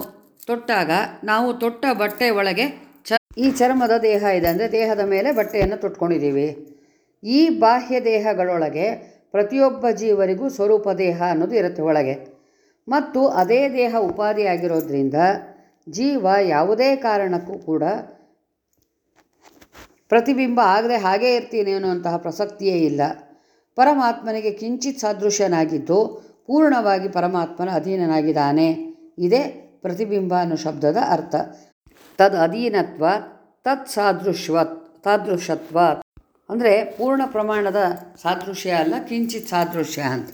ತೊಟ್ಟಾಗ, ನಾವು ತೊಟ್ಟ ಬಟ್ಟೆ ಒಳಗೆ ಚ, ಈ ಚರ್ಮದ ದೇಹ ಇದೆ ಅಂದರೆ ದೇಹದ ಮೇಲೆ ಬಟ್ಟೆಯನ್ನು ತೊಟ್ಕೊಂಡಿದ್ದೀವಿ. ಈ ಬಾಹ್ಯ ದೇಹಗಳೊಳಗೆ ಪ್ರತಿಯೊಬ್ಬ ಜೀವರಿಗೂ ಸ್ವರೂಪ ದೇಹ ಅನ್ನೋದು ಇರುತ್ತೆ ಒಳಗೆ. ಮತ್ತು ಅದೇ ದೇಹ ಉಪಾಧಿಯಾಗಿರೋದ್ರಿಂದ ಜೀವ ಯಾವುದೇ ಕಾರಣಕ್ಕೂ ಕೂಡ ಪ್ರತಿಬಿಂಬ ಆಗದೆ ಹಾಗೇ ಇರ್ತೀನಿ ಅನ್ನುವಂತಹ ಪ್ರಸಕ್ತಿಯೇ ಇಲ್ಲ. ಪರಮಾತ್ಮನಿಗೆ ಕಿಂಚಿತ್ ಸಾದೃಶ್ಯನಾಗಿದ್ದು ಪೂರ್ಣವಾಗಿ ಪರಮಾತ್ಮನ ಅಧೀನನಾಗಿದ್ದಾನೆ. ಇದೇ ಪ್ರತಿಬಿಂಬ ಅನ್ನೋ ಶಬ್ದದ ಅರ್ಥ. ತದ್ ಅಧೀನತ್ವ, ತತ್ ಸಾದೃಶ್ವ ಸಾದೃಶತ್ವ ಅಂದರೆ ಪೂರ್ಣ ಪ್ರಮಾಣದ ಸಾದೃಶ್ಯ ಅಲ್ಲ, ಕಿಂಚಿತ್ ಸಾದೃಶ್ಯ ಅಂತ.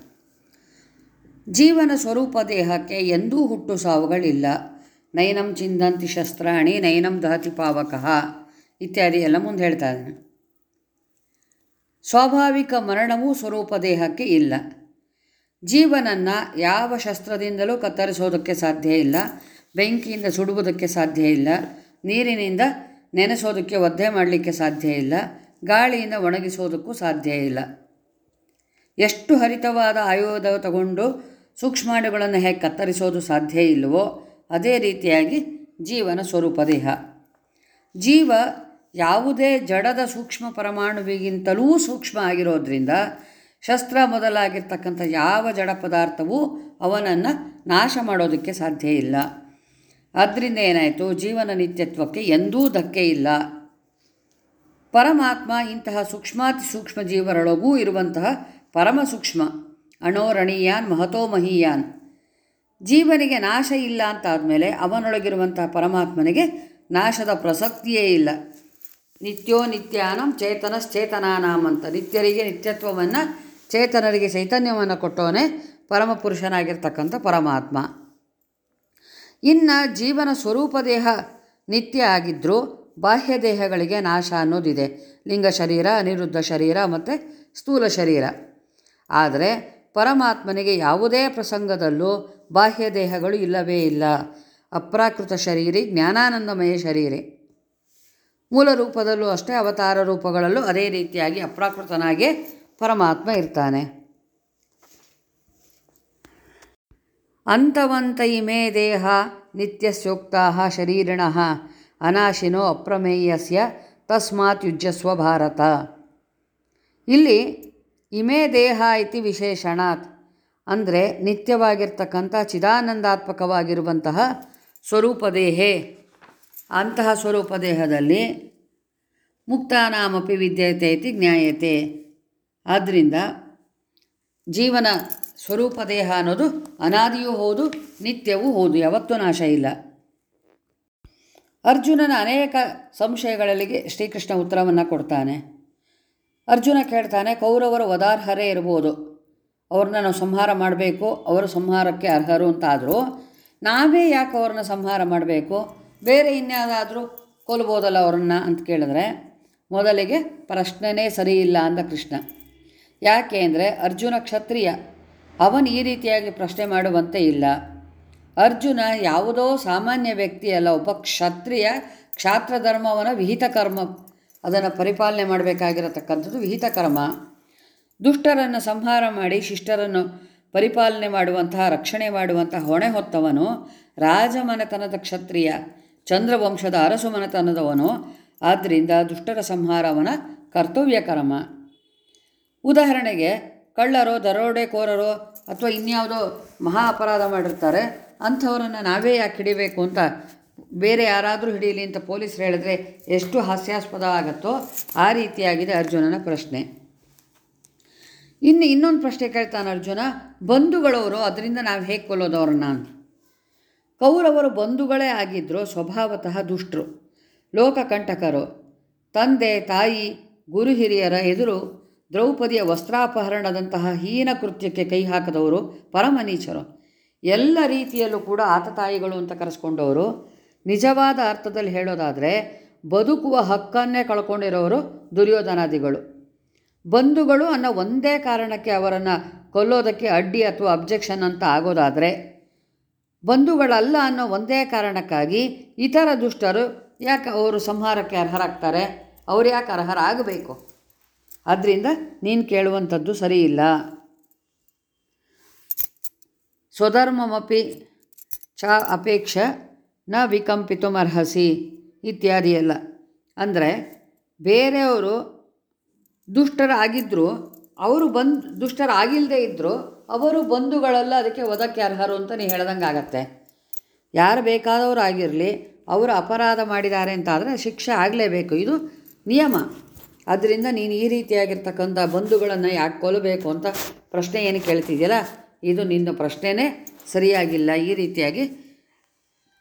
ಜೀವನ ಸ್ವರೂಪ ದೇಹಕ್ಕೆ ಎಂದೂ ಹುಟ್ಟು ಸಾವುಗಳಿಲ್ಲ. ನಯನಂ ಚಿಂದಂತಿ ಶಸ್ತ್ರಾಣಿ ನಯನಂ ದಹತಿ ಪಾವಕಃ. ಇತ್ಯಾದಿ ಎಲ್ಲ ಮುಂದೆ ಹೇಳ್ತಾ ಇದ್ದಾನೆ. ಸ್ವಾಭಾವಿಕ ಮರಣವೂ ಸ್ವರೂಪ ದೇಹಕ್ಕೆ ಇಲ್ಲ. ಜೀವನನ್ನು ಯಾವ ಶಸ್ತ್ರದಿಂದಲೂ ಕತ್ತರಿಸೋದಕ್ಕೆ ಸಾಧ್ಯ ಇಲ್ಲ. ಬೆಂಕಿಯಿಂದ ಸುಡುವುದಕ್ಕೆ ಸಾಧ್ಯ ಇಲ್ಲ. ನೀರಿನಿಂದ ನೆನೆಸೋದಕ್ಕೆ ಒದ್ದೆ ಮಾಡಲಿಕ್ಕೆ ಸಾಧ್ಯ ಇಲ್ಲ. ಗಾಳಿಯಿಂದ ಒಣಗಿಸೋದಕ್ಕೂ ಸಾಧ್ಯ ಇಲ್ಲ. ಎಷ್ಟು ಹರಿತವಾದ ಆಯುಧ ತಗೊಂಡು ಸೂಕ್ಷ್ಮಾಣುಗಳನ್ನು ಹೇಗೆ ಕತ್ತರಿಸೋದು ಸಾಧ್ಯ ಇಲ್ಲವೋ, ಅದೇ ರೀತಿಯಾಗಿ ಜೀವನ ಸ್ವರೂಪ ದೇಹ. ಜೀವ ಯಾವುದೇ ಜಡದ ಸೂಕ್ಷ್ಮ ಪರಮಾಣುವಿಗಿಂತಲೂ ಸೂಕ್ಷ್ಮ ಆಗಿರೋದ್ರಿಂದ ಶಸ್ತ್ರ ಮೊದಲಾಗಿರ್ತಕ್ಕಂಥ ಯಾವ ಜಡ ಪದಾರ್ಥವೂ ಅವನನ್ನು ನಾಶ ಮಾಡೋದಕ್ಕೆ ಸಾಧ್ಯ ಇಲ್ಲ. ಆದ್ದರಿಂದ ಏನಾಯಿತು? ಜೀವನ ನಿತ್ಯತ್ವಕ್ಕೆ ಎಂದೂ ಧಕ್ಕೆ ಇಲ್ಲ. ಪರಮಾತ್ಮ ಇಂತಹ ಸೂಕ್ಷ್ಮಾತಿ ಸೂಕ್ಷ್ಮ ಜೀವರೊಳಗೂ ಇರುವಂತಹ ಪರಮ ಸೂಕ್ಷ್ಮ, ಅಣೋರಣೀಯಾನ್ ಮಹತೋ ಮಹೀಯಾನ್ ಜೀವನಿಗೆ ನಾಶ ಇಲ್ಲ ಅಂತಾದಮೇಲೆ ಅವನೊಳಗಿರುವಂತಹ ಪರಮಾತ್ಮನಿಗೆ ನಾಶದ ಪ್ರಸಕ್ತಿಯೇ ಇಲ್ಲ. ನಿತ್ಯೋ ನಿತ್ಯಾನಂ ಚೇತನಶ್ಚೇತನಾನಾಂ ಅಂತ. ನಿತ್ಯರಿಗೆ ನಿತ್ಯತ್ವವನ್ನು, ಚೇತನರಿಗೆ ಚೈತನ್ಯವನ್ನು ಕೊಟ್ಟವನೇ ಪರಮಪುರುಷನಾಗಿರ್ತಕ್ಕಂಥ ಪರಮಾತ್ಮ. ಇನ್ನು ಜೀವನ ಸ್ವರೂಪ ದೇಹ ನಿತ್ಯ ಆಗಿದ್ದರೂ ಬಾಹ್ಯ ದೇಹಗಳಿಗೆ ನಾಶ ಅನ್ನೋದಿದೆ. ಲಿಂಗ ಶರೀರ, ಅನಿರುದ್ಧ ಶರೀರ ಮತ್ತು ಸ್ಥೂಲ ಶರೀರ. ಆದರೆ ಪರಮಾತ್ಮನಿಗೆ ಯಾವುದೇ ಪ್ರಸಂಗದಲ್ಲೂ ಬಾಹ್ಯ ದೇಹಗಳು ಇಲ್ಲವೇ ಇಲ್ಲ. ಅಪ್ರಾಕೃತ ಶರೀರಿ, ಜ್ಞಾನಾನಂದಮಯ ಶರೀರಿ. ಮೂಲ ರೂಪದಲ್ಲೂ ಅಷ್ಟೇ ಅವತಾರ ರೂಪಗಳಲ್ಲೂ ಅದೇ ರೀತಿಯಾಗಿ ಅಪ್ರಾಕೃತನಾಗಿ ಪರಮಾತ್ಮ ಇರ್ತಾನೆ. ಅಂತವಂತ ಇಮೇ ದೇಹ ನಿತ್ಯ ನಿತ್ಯಸ್ಯೋಕ್ತಾ ಶರೀರಿಣ ಅನಾಶಿನೋ ಅಪ್ರಮೇಯಸ್ಯ ತಸ್ಮಾತ್ ಯುಜ್ಯಸ್ವ ಭಾರತ. ಇಲ್ಲಿ ಇಮೇ ದೇಹ ಇತಿ ವಿಶೇಷಣಾತ್ ಅಂದರೆ ನಿತ್ಯವಾಗಿರ್ತಕ್ಕಂಥ ಚಿದಾನಂದಾತ್ಮಕವಾಗಿರುವಂತಹ ಸ್ವರೂಪ ದೇಹೇ. ಅಂತಹ ಸ್ವರೂಪ ದೇಹದಲ್ಲಿ ಮುಕ್ತಾನಾಮಪಿ ವಿದ್ಯತೆ ಇತಿ ಜ್ಞಾಯತೆ. ಆದ್ದರಿಂದ ಜೀವನ ಸ್ವರೂಪ ದೇಹ ಅನ್ನೋದು ಅನಾದಿಯೂ ಹೌದು, ನಿತ್ಯವೂ ಹೌದು, ಯಾವತ್ತೂ ನಾಶ ಇಲ್ಲ. ಅರ್ಜುನನ ಅನೇಕ ಸಂಶಯಗಳಿಗೆ ಶ್ರೀಕೃಷ್ಣ ಉತ್ತರವನ್ನು ಕೊಡ್ತಾನೆ. ಅರ್ಜುನ ಕೇಳ್ತಾನೆ, ಕೌರವರು ವದಾರ್ಹರೇ ಇರ್ಬೋದು. ಅವ್ರನ್ನ ನಾವು ಸಂಹಾರ ಮಾಡಬೇಕು, ಅವರು ಸಂಹಾರಕ್ಕೆ ಅರ್ಹರು ಅಂತಾದರೂ, ನಾವೇ ಯಾಕೆ ಅವ್ರನ್ನ ಸಂಹಾರ ಮಾಡಬೇಕು? ಬೇರೆ ಇನ್ಯಾವುದಾದ್ರೂ ಕೊಲ್ಬೋದಲ್ಲ ಅವ್ರನ್ನ ಅಂತ ಕೇಳಿದ್ರೆ, ಮೊದಲಿಗೆ ಪ್ರಶ್ನೆನೇ ಸರಿ ಇಲ್ಲ ಅಂದ ಕೃಷ್ಣ. ಯಾಕೆ ಅಂದರೆ ಅರ್ಜುನ ಕ್ಷತ್ರಿಯ, ಅವನು ಈ ರೀತಿಯಾಗಿ ಪ್ರಶ್ನೆ ಮಾಡುವಂತೆ ಇಲ್ಲ. ಅರ್ಜುನ ಯಾವುದೋ ಸಾಮಾನ್ಯ ವ್ಯಕ್ತಿ ಅಲ್ಲ, ಒಬ್ಬ ಕ್ಷತ್ರಿಯ ಕ್ಷಾತ್ರ ಧರ್ಮವನ ವಿಹಿತ ಕರ್ಮ, ಅದನ್ನು ಪರಿಪಾಲನೆ ಮಾಡಬೇಕಾಗಿರತಕ್ಕಂಥದ್ದು ವಿಹಿತ ಕರ್ಮ. ದುಷ್ಟರನ್ನು ಸಂಹಾರ ಮಾಡಿ ಶಿಷ್ಟರನ್ನು ಪರಿಪಾಲನೆ ಮಾಡುವಂತಹ, ರಕ್ಷಣೆ ಮಾಡುವಂತಹ ಹೊಣೆ ಹೊತ್ತವನು ರಾಜಮನೆತನದ ಕ್ಷತ್ರಿಯ. ಚಂದ್ರವಂಶದ ಅರಸು ಮನೆತನದವನು ಆದ್ದರಿಂದ ದುಷ್ಟರ ಸಂಹಾರವನ ಕರ್ತವ್ಯ ಕರ್ಮ. ಉದಾಹರಣೆಗೆ, ಕಳ್ಳರೋ ದರೋಡೆಕೋರರೋ ಅಥವಾ ಇನ್ಯಾವುದೋ ಮಹಾ ಅಪರಾಧ ಮಾಡಿರ್ತಾರೆ, ಅಂಥವರನ್ನು ನಾವೇ ಯಾಕೆ ಹಿಡಿಬೇಕು ಅಂತ ಬೇರೆ ಯಾರಾದರೂ ಹಿಡಿಯಲಿ ಅಂತ ಪೊಲೀಸರು ಹೇಳಿದ್ರೆ ಎಷ್ಟು ಹಾಸ್ಯಾಸ್ಪದ ಆಗುತ್ತೋ ಆ ರೀತಿಯಾಗಿದೆ ಅರ್ಜುನನ ಪ್ರಶ್ನೆ. ಇನ್ನು ಇನ್ನೊಂದು ಪ್ರಶ್ನೆ ಕೇಳ್ತಾನೆ ಅರ್ಜುನ, ಬಂಧುಗಳವರು, ಅದರಿಂದ ನಾವು ಹೇಗೆ ಕೊಲ್ಲೋದು ಅವ್ರನ್ನ ಅಂತ. ಕೌರವರು ಬಂಧುಗಳೇ ಆಗಿದ್ದರು ಸ್ವಭಾವತಃ ದುಷ್ಟರು. ಲೋಕಕಂಟಕರು. ತಂದೆ, ತಾಯಿ, ಗುರು ಹಿರಿಯರ ಎದುರು ದ್ರೌಪದಿಯ ವಸ್ತ್ರಾಪಹರಣದಂತಹ ಹೀನ ಕೃತ್ಯಕ್ಕೆ ಕೈ ಹಾಕದವರು ಪರಮನೀಚರು. ಎಲ್ಲ ರೀತಿಯಲ್ಲೂ ಕೂಡ ಆತತಾಯಿಗಳು ಅಂತ ಕರೆಸ್ಕೊಂಡವರು. ನಿಜವಾದ ಅರ್ಥದಲ್ಲಿ ಹೇಳೋದಾದರೆ, ಬದುಕುವ ಹಕ್ಕನ್ನೇ ಕಳ್ಕೊಂಡಿರೋರು ದುರ್ಯೋಧನಾದಿಗಳು. ಬಂಧುಗಳು ಅನ್ನೋ ಒಂದೇ ಕಾರಣಕ್ಕೆ ಅವರನ್ನು ಕೊಲ್ಲೋದಕ್ಕೆ ಅಡ್ಡಿ ಅಥವಾ ಅಬ್ಜೆಕ್ಷನ್ ಅಂತ ಆಗೋದಾದರೆ ಬಂಧುಗಳಲ್ಲ ಅನ್ನೋ ಒಂದೇ ಕಾರಣಕ್ಕಾಗಿ ಇತರ ದುಷ್ಟರು ಯಾಕೆ ಅವರು ಸಂಹಾರಕ್ಕೆ ಅರ್ಹರಾಗ್ತಾರೆ? ಅವ್ರು ಯಾಕೆ ಅರ್ಹರಾಗಬೇಕು ಆದ್ದರಿಂದ ನೀನು ಕೇಳುವಂಥದ್ದು ಸರಿ ಇಲ್ಲ ಸ್ವಧರ್ಮಮಪಿ ಚ ಅಪೇಕ್ಷ ನ ವಿಕಂಪಿತುಮರ್ಹಸಿ ಇತ್ಯಾದಿ ಎಲ್ಲ ಅಂದರೆ ಬೇರೆಯವರು ದುಷ್ಟರಾಗಿದ್ದರು ಅವರು ಬಂದು ದುಷ್ಟರಾಗಿಲ್ಲದೆ ಇದ್ದರು ಅವರು ಬಂಧುಗಳೆಲ್ಲ, ಅದಕ್ಕೆ ಒದಕ್ಕೆ ಅರ್ಹರು ಅಂತ ನೀವು ಹೇಳ್ದಂಗೆ ಆಗತ್ತೆ ಯಾರು ಬೇಕಾದವರು ಆಗಿರಲಿ, ಅವರು ಅಪರಾಧ ಮಾಡಿದ್ದಾರೆ ಅಂತಾದರೆ ಶಿಕ್ಷೆ ಆಗಲೇಬೇಕು. ಇದು ನಿಯಮ. ಅದರಿಂದ ನೀನು ಈ ರೀತಿಯಾಗಿರ್ತಕ್ಕಂಥ ಬಂಧುಗಳನ್ನು ಯಾಕೆ ಕೊಲ್ಲಬೇಕು ಅಂತ ಪ್ರಶ್ನೆ ಏನು ಕೇಳ್ತಿದೆಯಲ್ಲ, ಇದು ನಿನ್ನ ಪ್ರಶ್ನೆನೇ. ಸರಿಯಾಗಿಲ್ಲ, ಈ ರೀತಿಯಾಗಿ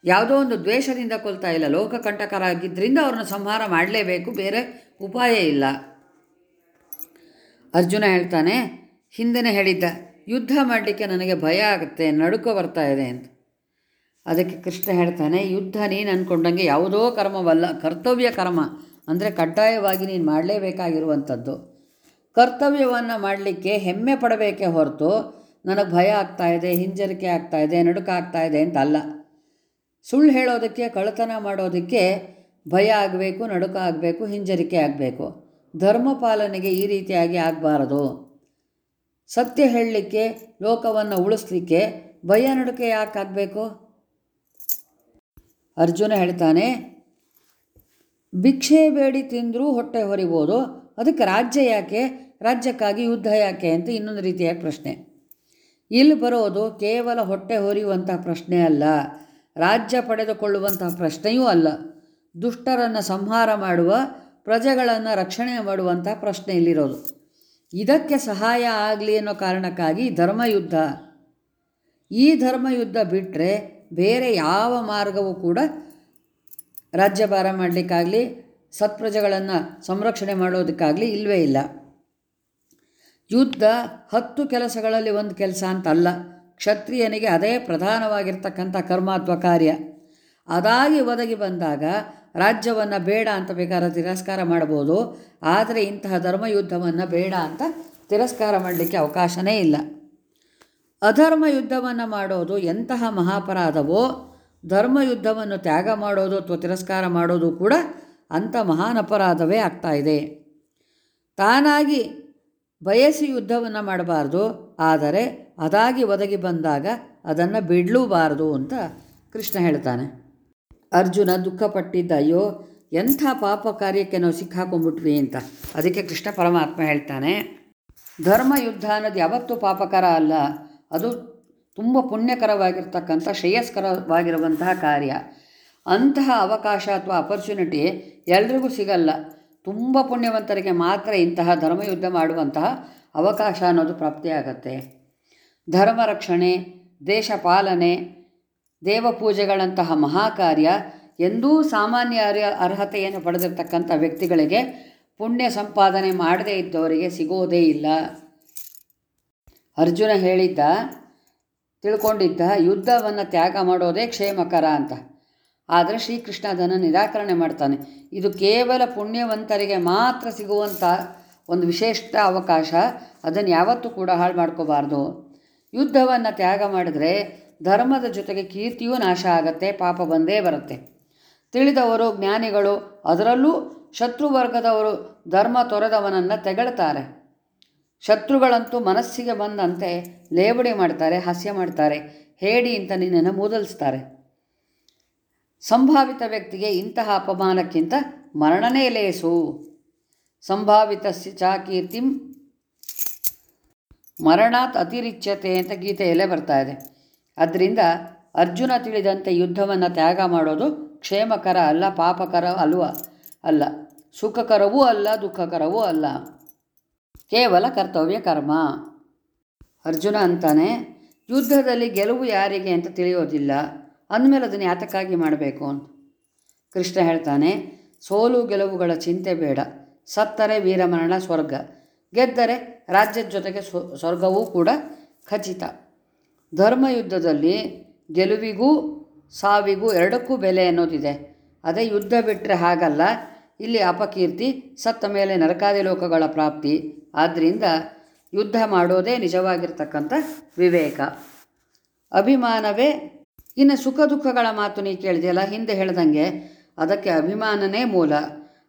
ಯಾವುದೋ ಒಂದು ದ್ವೇಷದಿಂದ ಕೊಲ್ತಾ ಇಲ್ಲ ಲೋಕಕಂಟಕರಾಗಿದ್ದರಿಂದ ಅವ್ರನ್ನ ಸಂಹಾರ ಮಾಡಲೇಬೇಕು, ಬೇರೆ ಉಪಾಯ ಇಲ್ಲ. ಅರ್ಜುನ ಹೇಳ್ತಾನೆ, ಹಿಂದೆನೇ ಹೇಳಿದ್ದ, ಯುದ್ಧ ಮಾಡಲಿಕ್ಕೆ ನನಗೆ ಭಯ ಆಗುತ್ತೆ, ನಡುಕ ಬರ್ತಾ ಇದೆ ಅಂತ. ಅದಕ್ಕೆ ಕೃಷ್ಣ ಹೇಳ್ತಾನೆ, ಯುದ್ಧ ನೀನು ಅಂದ್ಕೊಂಡಂಗೆ ಯಾವುದೋ ಕರ್ಮವಲ್ಲ, ಕರ್ತವ್ಯ ಕರ್ಮ, ಅಂದರೆ ಕಡ್ಡಾಯವಾಗಿ ನೀನು ಮಾಡಲೇಬೇಕಾಗಿರುವಂಥದ್ದು. ಕರ್ತವ್ಯವನ್ನು ಮಾಡಲಿಕ್ಕೆ ಹೆಮ್ಮೆ ಪಡಬೇಕೇ ಹೊರತು ನನಗೆ ಭಯ ಆಗ್ತಾ ಇದೆ, ಹಿಂಜರಿಕೆ ಆಗ್ತಾ ಇದೆ, ನಡುಕ ಆಗ್ತಾ ಇದೆ ಅಂತ ಅಲ್ಲ. ಸುಳ್ಳು ಹೇಳೋದಕ್ಕೆ, ಕಳ್ಳತನ ಮಾಡೋದಕ್ಕೆ ಭಯ ಆಗಬೇಕು, ನಡುಕ ಆಗಬೇಕು, ಹಿಂಜರಿಕೆ ಆಗಬೇಕು. ಧರ್ಮ ಪಾಲನೆಗೆ ಈ ರೀತಿಯಾಗಿ ಆಗಬಾರದು. ಸತ್ಯ ಹೇಳಲಿಕ್ಕೆ, ಲೋಕವನ್ನು ಉಳಿಸ್ಲಿಕ್ಕೆ ಭಯ ನಡುಕೆ ಯಾಕೆ ಆಗಬೇಕು? ಅರ್ಜುನ ಹೇಳ್ತಾನೆ, ಭಿಕ್ಷೆ ಬೇಡಿ ತಿಂದರೂ ಹೊಟ್ಟೆ ಹೊರಿಬೋದು. ಅದಕ್ಕೆ ರಾಜ್ಯ ಯಾಕೆ? ರಾಜ್ಯಕ್ಕಾಗಿ ಯುದ್ಧ ಯಾಕೆ ಅಂತ ಇನ್ನೊಂದು ರೀತಿಯ ಪ್ರಶ್ನೆ. ಇಲ್ಲಿ ಬರೋದು ಕೇವಲ ಹೊಟ್ಟೆ ಹೊರಿಯುವಂಥ ಪ್ರಶ್ನೆ ಅಲ್ಲ. ರಾಜ್ಯ ಪಡೆದುಕೊಳ್ಳುವಂತಹ ಪ್ರಶ್ನೆಯೂ ಅಲ್ಲ. ದುಷ್ಟರನ್ನು ಸಂಹಾರ ಮಾಡುವ ಪ್ರಜೆಗಳನ್ನು ರಕ್ಷಣೆ ಮಾಡುವಂಥ ಪ್ರಶ್ನೆ ಇಲ್ಲಿರೋದು. ಇದಕ್ಕೆ ಸಹಾಯ ಆಗಲಿ ಅನ್ನೋ ಕಾರಣಕ್ಕಾಗಿ ಧರ್ಮಯುದ್ಧ. ಈ ಧರ್ಮಯುದ್ಧ ಬಿಟ್ಟರೆ ಬೇರೆ ಯಾವ ಮಾರ್ಗವೂ ಕೂಡ ರಾಜ್ಯಭಾರ ಮಾಡಲಿಕ್ಕಾಗಲಿ, ಸತ್ಪ್ರಜೆಗಳನ್ನು ಸಂರಕ್ಷಣೆ ಮಾಡೋದಕ್ಕಾಗಲಿ ಇಲ್ಲವೇ ಇಲ್ಲ. ಯುದ್ಧ ಹತ್ತು ಕೆಲಸಗಳಲ್ಲಿ ಒಂದು ಕೆಲಸ ಅಂತಲ್ಲ, ಕ್ಷತ್ರಿಯನಿಗೆ ಅದೇ ಪ್ರಧಾನವಾಗಿರ್ತಕ್ಕಂಥ ಕರ್ಮಾತ್ವ ಕಾರ್ಯ. ಅದಾಗಿ ಒದಗಿ ಬಂದಾಗ ರಾಜ್ಯವನ್ನು ಬೇಡ ಅಂತ ಬೇಕಾದ್ರೆ ತಿರಸ್ಕಾರ ಮಾಡ್ಬೋದು, ಆದರೆ ಇಂತಹ ಧರ್ಮಯುದ್ಧವನ್ನು ಬೇಡ ಅಂತ ತಿರಸ್ಕಾರ ಮಾಡಲಿಕ್ಕೆ ಅವಕಾಶವೇ ಇಲ್ಲ. ಅಧರ್ಮ ಯುದ್ಧವನ್ನು ಮಾಡೋದು ಎಂತಹ ಮಹಾಪರಾಧವೋ ಧರ್ಮ ಯುದ್ಧವನ್ನು ತ್ಯಾಗ ಮಾಡೋದು ಅಥವಾ ತಿರಸ್ಕಾರ ಮಾಡೋದು ಕೂಡ ಅಂಥ ಮಹಾನ್ ಅಪರಾಧವೇ ಆಗ್ತಾ ಇದೆ. ತಾನಾಗಿ ಬಯಸಿ ಯುದ್ಧವನ್ನು ಮಾಡಬಾರ್ದು, ಆದರೆ ಅದಾಗಿ ಒದಗಿ ಬಂದಾಗ ಅದನ್ನು ಬಿಡಲೂಬಾರದು ಅಂತ ಕೃಷ್ಣ ಹೇಳ್ತಾನೆ. ಅರ್ಜುನ ದುಃಖಪಟ್ಟಿದ್ದ ಅಯ್ಯೋ ಎಂಥ ಪಾಪ ಕಾರ್ಯಕ್ಕೆ ನಾವು ಸಿಕ್ಕಾಕೊಂಡ್ಬಿಟ್ವಿ ಅಂತ. ಅದಕ್ಕೆ ಕೃಷ್ಣ ಪರಮಾತ್ಮ ಹೇಳ್ತಾನೆ, ಧರ್ಮ ಯುದ್ಧ ಅನ್ನೋದು ಯಾವತ್ತೂ ಪಾಪಕರ ಅಲ್ಲ. ಅದು ತುಂಬ ಪುಣ್ಯಕರವಾಗಿರ್ತಕ್ಕಂಥ, ಶ್ರೇಯಸ್ಕರವಾಗಿರುವಂತಹ ಕಾರ್ಯ. ಅಂತಹ ಅವಕಾಶ ಅಥವಾ ಅಪರ್ಚುನಿಟಿ ಎಲ್ರಿಗೂ ಸಿಗಲ್ಲ. ತುಂಬ ಪುಣ್ಯವಂತರಿಗೆ ಮಾತ್ರ ಇಂತಹ ಧರ್ಮಯುದ್ಧ ಮಾಡುವಂತಹ ಅವಕಾಶ ಅನ್ನೋದು ಪ್ರಾಪ್ತಿಯಾಗತ್ತೆ. ಧರ್ಮ ರಕ್ಷಣೆ, ದೇಶ ಪಾಲನೆ ದೇವಪೂಜೆಗಳಂತಹ ಮಹಾಕಾರ್ಯ ಎಂದೂ ಸಾಮಾನ್ಯ ಅರ್ಹ ಅರ್ಹತೆಯನ್ನು ಪಡೆದಿರತಕ್ಕಂಥ ವ್ಯಕ್ತಿಗಳಿಗೆ ಪುಣ್ಯ ಸಂಪಾದನೆ ಮಾಡದೇ ಇದ್ದವರಿಗೆ ಸಿಗೋದೇ ಇಲ್ಲ. ಅರ್ಜುನ ಹೇಳಿದ್ದ, ತಿಳ್ಕೊಂಡಿದ್ದ, ಯುದ್ಧವನ್ನು ತ್ಯಾಗ ಮಾಡೋದೇ ಕ್ಷೇಮಕರ ಅಂತ. ಆದರೆ ಶ್ರೀಕೃಷ್ಣ ಅದನ್ನು ನಿರಾಕರಣೆ ಮಾಡ್ತಾನೆ. ಇದು ಕೇವಲ ಪುಣ್ಯವಂತರಿಗೆ ಮಾತ್ರ ಸಿಗುವಂಥ ಒಂದು ವಿಶೇಷ ಅವಕಾಶ. ಅದನ್ನು ಯಾವತ್ತೂ ಕೂಡ ಹಾಳು ಮಾಡ್ಕೋಬಾರ್ದು. ಯುದ್ಧವನ್ನು ತ್ಯಾಗ ಮಾಡಿದ್ರೆ ಧರ್ಮದ ಜೊತೆಗೆ ಕೀರ್ತಿಯೂ ನಾಶ ಆಗತ್ತೆ, ಪಾಪ ಬಂದೇ ಬರುತ್ತೆ. ತಿಳಿದವರು, ಜ್ಞಾನಿಗಳು, ಅದರಲ್ಲೂ ಶತ್ರುವರ್ಗದವರು ಧರ್ಮ ತೊರೆದವನನ್ನು ತೆಗಳ್ತಾರೆ. ಶತ್ರುಗಳಂತೂ ಮನಸ್ಸಿಗೆ ಬಂದಂತೆ ಲೇಬಡಿ ಮಾಡ್ತಾರೆ, ಹಾಸ್ಯ ಮಾಡ್ತಾರೆ, ಹೇಡಿ ಅಂತ ನಿನ್ನನ್ನು ಮೂದಲಿಸ್ತಾರೆ. ಸಂಭಾವಿತ ವ್ಯಕ್ತಿಗೆ ಇಂತಹ ಅಪಮಾನಕ್ಕಿಂತ ಮರಣನೇ ಲೇಸು. ಸಂಭಾವಿತ ಚ ಕೀರ್ತಿಂ ಮರಣಾತ್ ಅತಿರಿಚ್ಯತೆ ಅಂತ ಗೀತೆಯಲ್ಲೇ ಬರ್ತಾ ಇದೆ. ಅದರಿಂದ ಅರ್ಜುನ ತಿಳಿದಂತೆ ಯುದ್ಧವನ್ನು ತ್ಯಾಗ ಮಾಡೋದು ಕ್ಷೇಮಕರ ಅಲ್ಲ, ಪಾಪಕರ ಅಲ್ವ? ಅಲ್ಲ. ಸುಖಕರವೂ ಅಲ್ಲ, ದುಃಖಕರವೂ ಅಲ್ಲ. ಕೇವಲ ಕರ್ತವ್ಯ ಕರ್ಮ. ಅರ್ಜುನ ಅಂತಾನೆ, ಯುದ್ಧದಲ್ಲಿ ಗೆಲುವು ಯಾರಿಗೆ ಅಂತ ತಿಳಿಯೋದಿಲ್ಲ. ಅಂದಮೇಲೆ ಅದನ್ನು ಯಾತಕ್ಕಾಗಿ ಮಾಡಬೇಕು? ಅಂತ. ಕೃಷ್ಣ ಹೇಳ್ತಾನೆ, ಸೋಲು ಗೆಲುವುಗಳ ಚಿಂತೆ ಬೇಡ. ಸತ್ತರೆ ವೀರಮರಣ ಸ್ವರ್ಗ. ಗೆದ್ದರೆ ರಾಜ್ಯದ ಜೊತೆಗೆ ಸ್ವ, ಸ್ವರ್ಗವೂ ಕೂಡ ಖಚಿತ. ಧರ್ಮಯುದ್ಧದಲ್ಲಿ ಗೆಲುವಿಗೂ ಸಾವಿಗೂ ಎರಡಕ್ಕೂ ಬೆಲೆ ಅನ್ನೋದಿದೆ. ಅದೇ ಯುದ್ಧ ಬಿಟ್ಟರೆ ಹಾಗಲ್ಲ. ಇಲ್ಲಿ ಅಪಕೀರ್ತಿ, ಸತ್ತ ಮೇಲೆ ನರಕಾದಿ ಲೋಕಗಳ ಪ್ರಾಪ್ತಿ. ಆದ್ದರಿಂದ ಯುದ್ಧ ಮಾಡೋದೇ ನಿಜವಾಗಿರ್ತಕ್ಕಂಥ ವಿವೇಕ. ಅಭಿಮಾನವೇ, ಇನ್ನು ಸುಖ ದುಃಖಗಳ ಮಾತು ನೀ ಕೇಳಿದೆಯಲ್ಲ, ಹಿಂದೆ ಹೇಳ್ದಂಗೆ ಅದಕ್ಕೆ ಅಭಿಮಾನನೇ ಮೂಲ.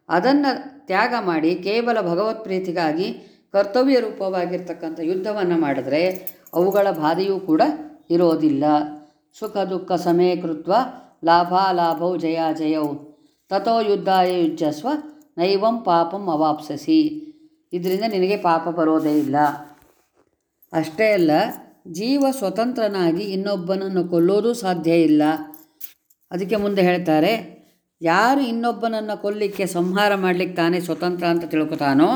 ಅದನ್ನು ತ್ಯಾಗ ಮಾಡಿ ಕೇವಲ ಭಗವತ್ ಪ್ರೀತಿಗಾಗಿ ಕರ್ತವ್ಯ ರೂಪವಾಗಿರ್ತಕ್ಕಂಥ ಯುದ್ಧವನ್ನು ಮಾಡಿದ್ರೆ ಅವುಗಳ ಬಾಧೆಯೂ ಕೂಡ ಇರೋದಿಲ್ಲ. ಸುಖ ದುಃಖ ಸಮೇ ಕೃತ್ವ ಲಾಭಾಲಾಭೌ ಜಯ ಜಯೌ. ತಥೋ ಯುದ್ಧಾಯ ಯುಜಸ್ವ ನೈವಂ ಪಾಪಂ ಅವಾಪ್ಸಸಿ. ಇದರಿಂದ ನಿನಗೆ ಪಾಪ ಬರೋದೇ ಇಲ್ಲ. ಅಷ್ಟೇ ಅಲ್ಲ, ಜೀವ ಸ್ವತಂತ್ರನಾಗಿ ಇನ್ನೊಬ್ಬನನ್ನು ಕೊಲ್ಲೋದು ಸಾಧ್ಯ ಇಲ್ಲ. ಅದಕ್ಕೆ ಮುಂದೆ ಹೇಳ್ತಾರೆ, ಯಾರು ಇನ್ನೊಬ್ಬನನ್ನು ಕೊಲ್ಲಿಕ್ಕೆ ಸಂಹಾರ ಮಾಡಲಿಕ್ಕೆ ತಾನೇ ಸ್ವತಂತ್ರ ಅಂತ ತಿಳ್ಕೊತಾನೋ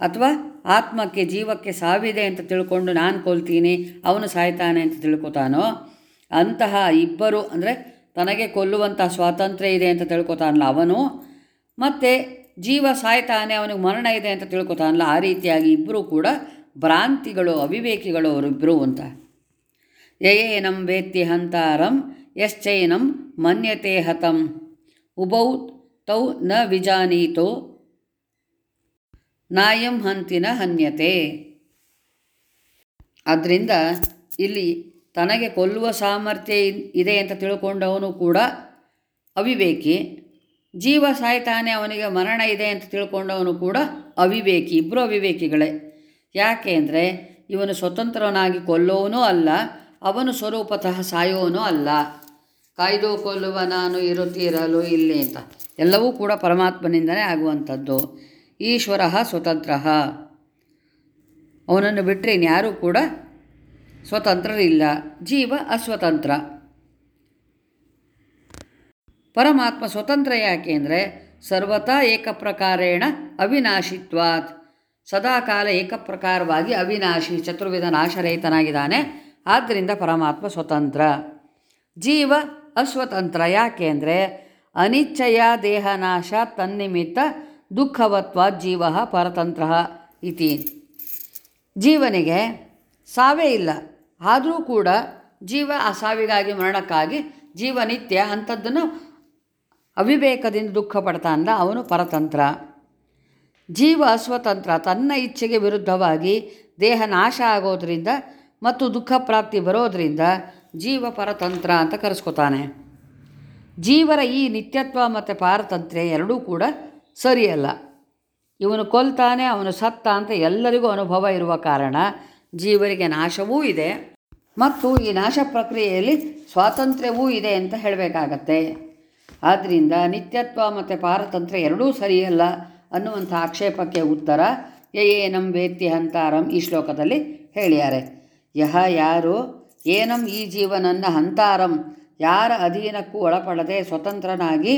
ಅಥವಾ ಆತ್ಮಕ್ಕೆ ಜೀವಕ್ಕೆ ಸಾವಿದೆ ಅಂತ ತಿಳ್ಕೊಂಡು ನಾನು ಕೊಲ್ತೀನಿ, ಅವನು ಸಾಯ್ತಾನೆ ಅಂತ ತಿಳ್ಕೊತಾನೋ? ಅಂತಹ ಇಬ್ಬರು ಅಂದರೆ ತನಗೆ ಕೊಲ್ಲುವಂಥ ಸ್ವಾತಂತ್ರ್ಯ ಇದೆ ಅಂತ ತಿಳ್ಕೊತಾನಲ್ಲ ಅವನು. ಮತ್ತು ಜೀವ ಸಾಯ್ತಾನೆ, ಅವನಿಗೆ ಮರಣ ಇದೆ ಅಂತ ತಿಳ್ಕೊತಾನಲ್ಲ, ಆ ರೀತಿಯಾಗಿ ಇಬ್ಬರು ಕೂಡ ಭ್ರಾಂತಿಗಳು, ಅವಿವೇಕಿಗಳು ಅವರಿಬ್ಬರು ಅಂತ. ಯಯೇನಂ ವೇತ್ತಿ ಹಂತಾರಂ, ಯಶ್ಚೈನಂ ಮನ್ಯತೆ ಹತಂ ಉಭೌ ತೌ ನ ವಿಜಾನೀತೋ ನಾಯಂ ಹಂತಿನ ಹನ್ಯತೆ. ಆದ್ದರಿಂದ ಇಲ್ಲಿ ತನಗೆ ಕೊಲ್ಲುವ ಸಾಮರ್ಥ್ಯ ಇದೆ ಅಂತ ತಿಳ್ಕೊಂಡವನು ಕೂಡ ಅವಿವೇಕಿ. ಜೀವ ಸಾಯ್ತಾನೆ ಅವನಿಗೆ ಮರಣ ಇದೆ ಅಂತ ತಿಳ್ಕೊಂಡವನು ಕೂಡ ಅವಿವೇಕಿ. ಇಬ್ಬರು ಅವಿವೇಕಿಗಳೇ. ಯಾಕೆ ಅಂದರೆ ಇವನು ಸ್ವತಂತ್ರನಾಗಿ ಕೊಲ್ಲೋವನೂ ಅಲ್ಲ, ಅವನು ಸ್ವರೂಪತಃ ಸಾಯೋವನೂ ಅಲ್ಲ. ಕಾಯ್ದು ಕೊಲ್ಲುವ ನಾನು ಇರುತ್ತೀರಲು ಇಲ್ಲಿ ಅಂತ. ಎಲ್ಲವೂ ಕೂಡ ಪರಮಾತ್ಮನಿಂದಲೇ ಆಗುವಂಥದ್ದು. ಈಶ್ವರ ಸ್ವತಂತ್ರ. ಅವನನ್ನು ಬಿಟ್ಟರೆ ಇನ್ಯಾರೂ ಕೂಡ ಸ್ವತಂತ್ರರಿಲ್ಲ. ಜೀವ ಅಸ್ವತಂತ್ರ. ಪರಮಾತ್ಮ ಸ್ವತಂತ್ರ ಯಾಕೆ ಅಂದರೆ ಸರ್ವತಾ ಏಕಪ್ರಕಾರೇಣ ಅವಿನಾಶಿತ್ವಾತ್. ಸದಾಕಾಲ ಏಕಪ್ರಕಾರವಾಗಿ ಅವಿನಾಶಿ ಚತುರ್ವಿಧ ನಾಶರಹಿತನಾಗಿದ್ದಾನೆ. ಆದ್ದರಿಂದ ಪರಮಾತ್ಮ ಸ್ವತಂತ್ರ. ಜೀವ ಅಸ್ವತಂತ್ರ ಯಾಕೆ ಅಂದರೆ ಅನಿಚ್ಛಯ ದೇಹನಾಶ ತನ್ನಿಮಿತ್ತ ದುಃಖವತ್ವ ಜೀವ ಪರತಂತ್ರ ಇತಿ. ಜೀವನಿಗೆ ಸಾವೇ ಇಲ್ಲ. ಆದರೂ ಕೂಡ ಜೀವ ಆ ಸಾವಿಗಾಗಿ ಮರಣಕ್ಕಾಗಿ ಜೀವನಿತ್ಯ ಅಂಥದ್ದನ್ನು ಅವಿವೇಕದಿಂದ ದುಃಖ ಪಡ್ತಾನಲ್ಲ ಅವನು ಪರತಂತ್ರ. ಜೀವ ಅಸ್ವತಂತ್ರ, ತನ್ನ ಇಚ್ಛೆಗೆ ವಿರುದ್ಧವಾಗಿ ದೇಹ ನಾಶ ಆಗೋದರಿಂದ ಮತ್ತು ದುಃಖ ಪ್ರಾಪ್ತಿ ಬರೋದರಿಂದ ಜೀವ ಪರತಂತ್ರ ಅಂತ ಕರೆಸ್ಕೊತಾನೆ. ಜೀವರ ಈ ನಿತ್ಯತ್ವ ಮತ್ತು ಪಾರತಂತ್ರ್ಯ ಎರಡೂ ಕೂಡ ಸರಿಯಲ್ಲ. ಇವನು ಕೊಲ್ತಾನೆ, ಅವನು ಸತ್ತ ಅಂತ ಎಲ್ಲರಿಗೂ ಅನುಭವ ಇರುವ ಕಾರಣ ಜೀವರಿಗೆ ನಾಶವೂ ಇದೆ ಮತ್ತು ಈ ನಾಶ ಪ್ರಕ್ರಿಯೆಯಲ್ಲಿ ಸ್ವಾತಂತ್ರ್ಯವೂ ಇದೆ ಅಂತ ಹೇಳಬೇಕಾಗತ್ತೆ. ಆದ್ದರಿಂದ ನಿತ್ಯತ್ವ ಮತ್ತು ಪಾರತಂತ್ರ್ಯ ಎರಡೂ ಸರಿಯಲ್ಲ ಅನ್ನುವಂಥ ಆಕ್ಷೇಪಕ್ಕೆ ಉತ್ತರ ಯಯೇನಂ ವೇತ್ತಿ ಹಂತಾರಂ ಈ ಶ್ಲೋಕದಲ್ಲಿ ಹೇಳಿದ್ದಾರೆ. ಯಹ ಯಾರು? ಏನಂ ಈ ಜೀವನನ್ನ ಹಂತಾರಂ? ಯಾರ ಅಧೀನಕ್ಕೂ ಒಳಪಡದೆ ಸ್ವತಂತ್ರನಾಗಿ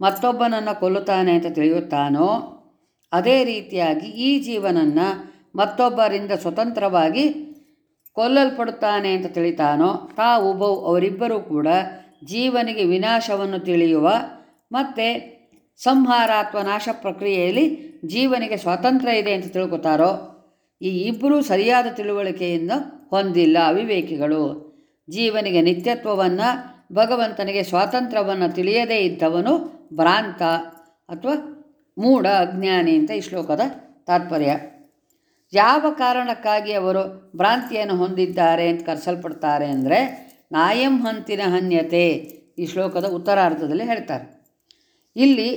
ಮತ್ತೊಬ್ಬನನ್ನು ಕೊಲ್ಲುತ್ತಾನೆ ಅಂತ ತಿಳಿಯುತ್ತಾನೋ, ಅದೇ ರೀತಿಯಾಗಿ ಈ ಜೀವನನ್ನು ಮತ್ತೊಬ್ಬರಿಂದ ಸ್ವತಂತ್ರವಾಗಿ ಕೊಲ್ಲಲ್ಪಡುತ್ತಾನೆ ಅಂತ ತಿಳಿತಾನೋ, ತಾ ಉಭೌ ಅವರಿಬ್ಬರೂ ಕೂಡ ಜೀವನಿಗೆ ವಿನಾಶವನ್ನು ತಿಳಿಯುವ ಮತ್ತು ಸಂಹಾರ ಅಥವಾ ನಾಶ ಪ್ರಕ್ರಿಯೆಯಲ್ಲಿ ಜೀವನಿಗೆ ಸ್ವಾತಂತ್ರ್ಯ ಇದೆ ಅಂತ ತಿಳ್ಕೊತಾರೋ, ಈ ಇಬ್ಬರೂ ಸರಿಯಾದ ತಿಳುವಳಿಕೆಯನ್ನು ಹೊಂದಿಲ್ಲ ಅವಿವೇಕಿಗಳು. ಜೀವನಿಗೆ ನಿತ್ಯತ್ವವನ್ನು ಭಗವಂತನಿಗೆ ಸ್ವಾತಂತ್ರ್ಯವನ್ನು ತಿಳಿಯದೇ ಇದ್ದವನು ಭ್ರಾಂತ ಅಥವಾ ಮೂಢ ಅಜ್ಞಾನಿ ಅಂತ ಈ ಶ್ಲೋಕದ ತಾತ್ಪರ್ಯ. ಯಾವ ಕಾರಣಕ್ಕಾಗಿ ಅವರು ಭ್ರಾಂತಿಯನ್ನು ಹೊಂದಿದ್ದಾರೆ ಅಂತ ಕರೆಸಲ್ಪಡ್ತಾರೆ ಅಂದರೆ ನಾಯಂ ಹಂತಿನ ಹನ್ಯತೆ ಈ ಶ್ಲೋಕದ ಉತ್ತರಾರ್ಧದಲ್ಲಿ ಹೇಳ್ತಾರೆ. ಇಲ್ಲಿ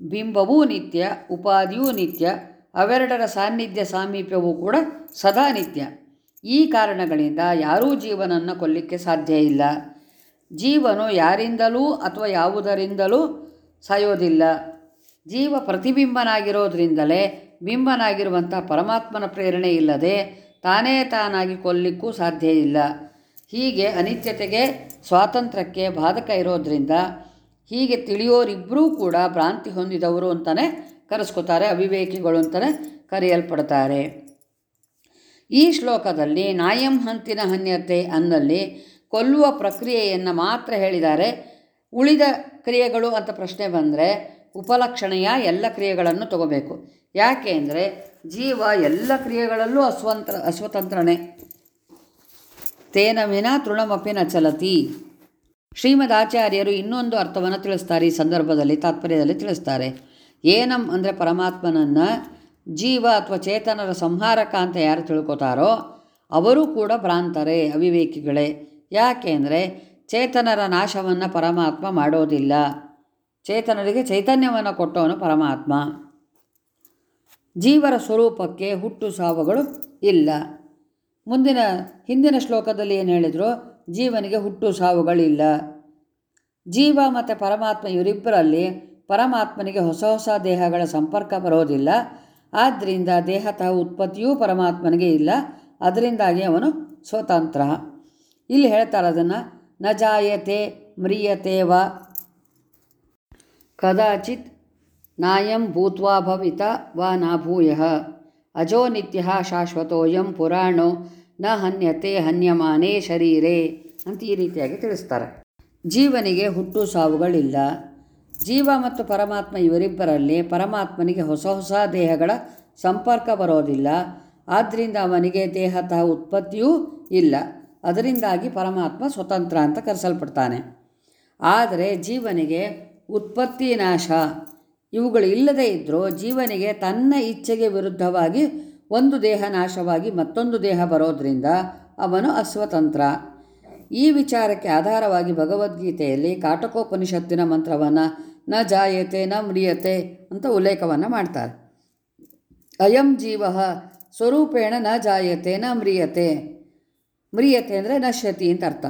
ಬಿಂಬವೂ ನಿತ್ಯ, ಉಪಾದಿಯೂ ನಿತ್ಯ, ಅವೆರಡರ ಸಾನ್ನಿಧ್ಯ ಸಾಮೀಪ್ಯವೂ ಕೂಡ ಸದಾ ನಿತ್ಯ. ಈ ಕಾರಣಗಳಿಂದ ಯಾರೂ ಜೀವನನ್ನು ಕೊಲ್ಲಿಕ್ಕೆ ಸಾಧ್ಯ ಇಲ್ಲ. ಜೀವನು ಯಾರಿಂದಲೂ ಅಥವಾ ಯಾವುದರಿಂದಲೂ ಸಾಯೋದಿಲ್ಲ. ಜೀವ ಪ್ರತಿಬಿಂಬನಾಗಿರೋದ್ರಿಂದಲೇ ಬಿಂಬನಾಗಿರುವಂಥ ಪರಮಾತ್ಮನ ಪ್ರೇರಣೆ ಇಲ್ಲದೆ ತಾನೇ ತಾನಾಗಿ ಕೊಲ್ಲಿಕ್ಕೂ ಸಾಧ್ಯ ಇಲ್ಲ. ಹೀಗೆ ಅನಿತ್ಯತೆಗೆ, ಸ್ವಾತಂತ್ರ್ಯಕ್ಕೆ ಬಾಧಕ ಇರೋದ್ರಿಂದ ಹೀಗೆ ತಿಳಿಯೋರಿಬ್ಬರೂ ಕೂಡ ಭ್ರಾಂತಿ ಹೊಂದಿದವರು ಅಂತಲೇ ಕರೆಸ್ಕೋತಾರೆ, ಅವಿವೇಕಿಗಳು ಅಂತಲೇ ಕರೆಯಲ್ಪಡ್ತಾರೆ. ಈ ಶ್ಲೋಕದಲ್ಲಿ ನಾಯಂ ಹಂತಿನ ಹನ್ಯತೆ ಅನ್ನಲ್ಲಿ ಕೊಲ್ಲುವ ಪ್ರಕ್ರಿಯೆಯನ್ನು ಮಾತ್ರ ಹೇಳಿದ್ದಾರೆ. ಉಳಿದ ಕ್ರಿಯೆಗಳು ಅಂತ ಪ್ರಶ್ನೆ ಬಂದರೆ ಉಪಲಕ್ಷಣೆಯ ಎಲ್ಲ ಕ್ರಿಯೆಗಳನ್ನು ತಗೋಬೇಕು. ಯಾಕೆ ಅಂದರೆ ಜೀವ ಎಲ್ಲ ಕ್ರಿಯೆಗಳಲ್ಲೂ ಅಸ್ವಂತ್ರ, ಅಸ್ವತಂತ್ರನೇ. ತೇನ ವಿನ ತೃಣಮಪಿ ನ ಚಲತಿ ಶ್ರೀಮದ್ ಆಚಾರ್ಯರು ಇನ್ನೊಂದು ಅರ್ಥವನ್ನು ತಿಳಿಸ್ತಾರೆ, ಈ ಸಂದರ್ಭದಲ್ಲಿ, ತಾತ್ಪರ್ಯದಲ್ಲಿ ತಿಳಿಸ್ತಾರೆ. ಏನಂ ಅಂದರೆ ಪರಮಾತ್ಮನನ್ನು ಜೀವ ಅಥವಾ ಚೇತನರ ಸಂಹಾರಕ ಅಂತ ಯಾರು ತಿಳ್ಕೊತಾರೋ, ಅವರೂ ಕೂಡ ಭ್ರಾಂತರೇ, ಅವಿವೇಕಿಗಳೇ. ಯಾಕೆ ಅಂದರೆ ಚೇತನರ ನಾಶವನ್ನು ಪರಮಾತ್ಮ ಮಾಡೋದಿಲ್ಲ. ಚೇತನರಿಗೆ ಚೈತನ್ಯವನ್ನು ಕೊಟ್ಟವನು ಪರಮಾತ್ಮ. ಜೀವರ ಸ್ವರೂಪಕ್ಕೆ ಹುಟ್ಟು ಸಾವುಗಳು ಇಲ್ಲ. ಮುಂದಿನ, ಹಿಂದಿನ ಶ್ಲೋಕದಲ್ಲಿ ಏನು ಹೇಳಿದ್ರು? ಜೀವನಿಗೆ ಹುಟ್ಟು ಸಾವುಗಳಿಲ್ಲ. ಜೀವ ಮತ್ತು ಪರಮಾತ್ಮ ಇವರಿಬ್ಬರಲ್ಲಿ ಪರಮಾತ್ಮನಿಗೆ ಹೊಸ ಹೊಸ ದೇಹಗಳ ಸಂಪರ್ಕ ಬರೋದಿಲ್ಲ. ಆದ್ದರಿಂದ ದೇಹತಃ ಉತ್ಪತ್ತಿಯೂ ಪರಮಾತ್ಮನಿಗೆ ಇಲ್ಲ. ಅದರಿಂದಾಗಿ ಅವನು ಸ್ವತಂತ್ರ. ಇಲ್ಲಿ ಹೇಳ್ತಾರೆ ಅದನ್ನು, ನ ಜಾಯತೆ ಮ್ರಿಯತೆ ವಾ. ಕದಾಚಿತ್ ನಾಯಂ ಭೂತ್ವಾ ಭವಿತ ವಾ ನಾಭೂಯ ಅಜೋ ನಿತ್ಯ ಶಾಶ್ವತೋಯಂ ಪುರಾಣೋ, ನ ಹನ್ಯತೆ ಹನ್ಯಮಾನೇ ಶರೀರೇ ಅಂತ ಈ ರೀತಿಯಾಗಿ ತಿಳಿಸ್ತಾರೆ. ಜೀವನಿಗೆ ಹುಟ್ಟು ಸಾವುಗಳಿಲ್ಲ. ಜೀವ ಮತ್ತು ಪರಮಾತ್ಮ ಇವರಿಬ್ಬರಲ್ಲಿ ಪರಮಾತ್ಮನಿಗೆ ಹೊಸ ಹೊಸ ದೇಹಗಳ ಸಂಪರ್ಕ ಬರೋದಿಲ್ಲ. ಆದ್ದರಿಂದ ಅವನಿಗೆ ದೇಹತಃ ಉತ್ಪತ್ತಿಯೂ ಇಲ್ಲ. ಅದರಿಂದಾಗಿ ಪರಮಾತ್ಮ ಸ್ವತಂತ್ರ ಅಂತ ಕರೆಸಲ್ಪಡ್ತಾನೆ. ಆದರೆ ಜೀವನಿಗೆ ಉತ್ಪತ್ತಿ ನಾಶ. ಇವುಗಳು ಇಲ್ಲದೇ ಇದ್ದರೂ ಜೀವನಿಗೆ ತನ್ನ ಇಚ್ಛೆಗೆ ವಿರುದ್ಧವಾಗಿ ಒಂದು ದೇಹ ನಾಶವಾಗಿ ಮತ್ತೊಂದು ದೇಹ ಬರೋದರಿಂದ ಅವನು ಅಸ್ವತಂತ್ರ. ಈ ವಿಚಾರಕ್ಕೆ ಆಧಾರವಾಗಿ ಭಗವದ್ಗೀತೆಯಲ್ಲಿ ಕಾಟಕೋಪನಿಷತ್ತಿನ ಮಂತ್ರವನ್ನು ನ ಜಾಯತೆ ನ ಮ್ರಿಯತೆ ಅಂತ ಉಲ್ಲೇಖವನ್ನು ಮಾಡ್ತಾರೆ. ಅಯಂ ಜೀವ ಸ್ವರೂಪೇಣ ನ ಜಾಯತೆ ನ ಮ್ರಿಯತೆ. ಮ್ರಿಯತೆ ಅಂದರೆ ನಶ್ಯತಿ ಅಂತ ಅರ್ಥ.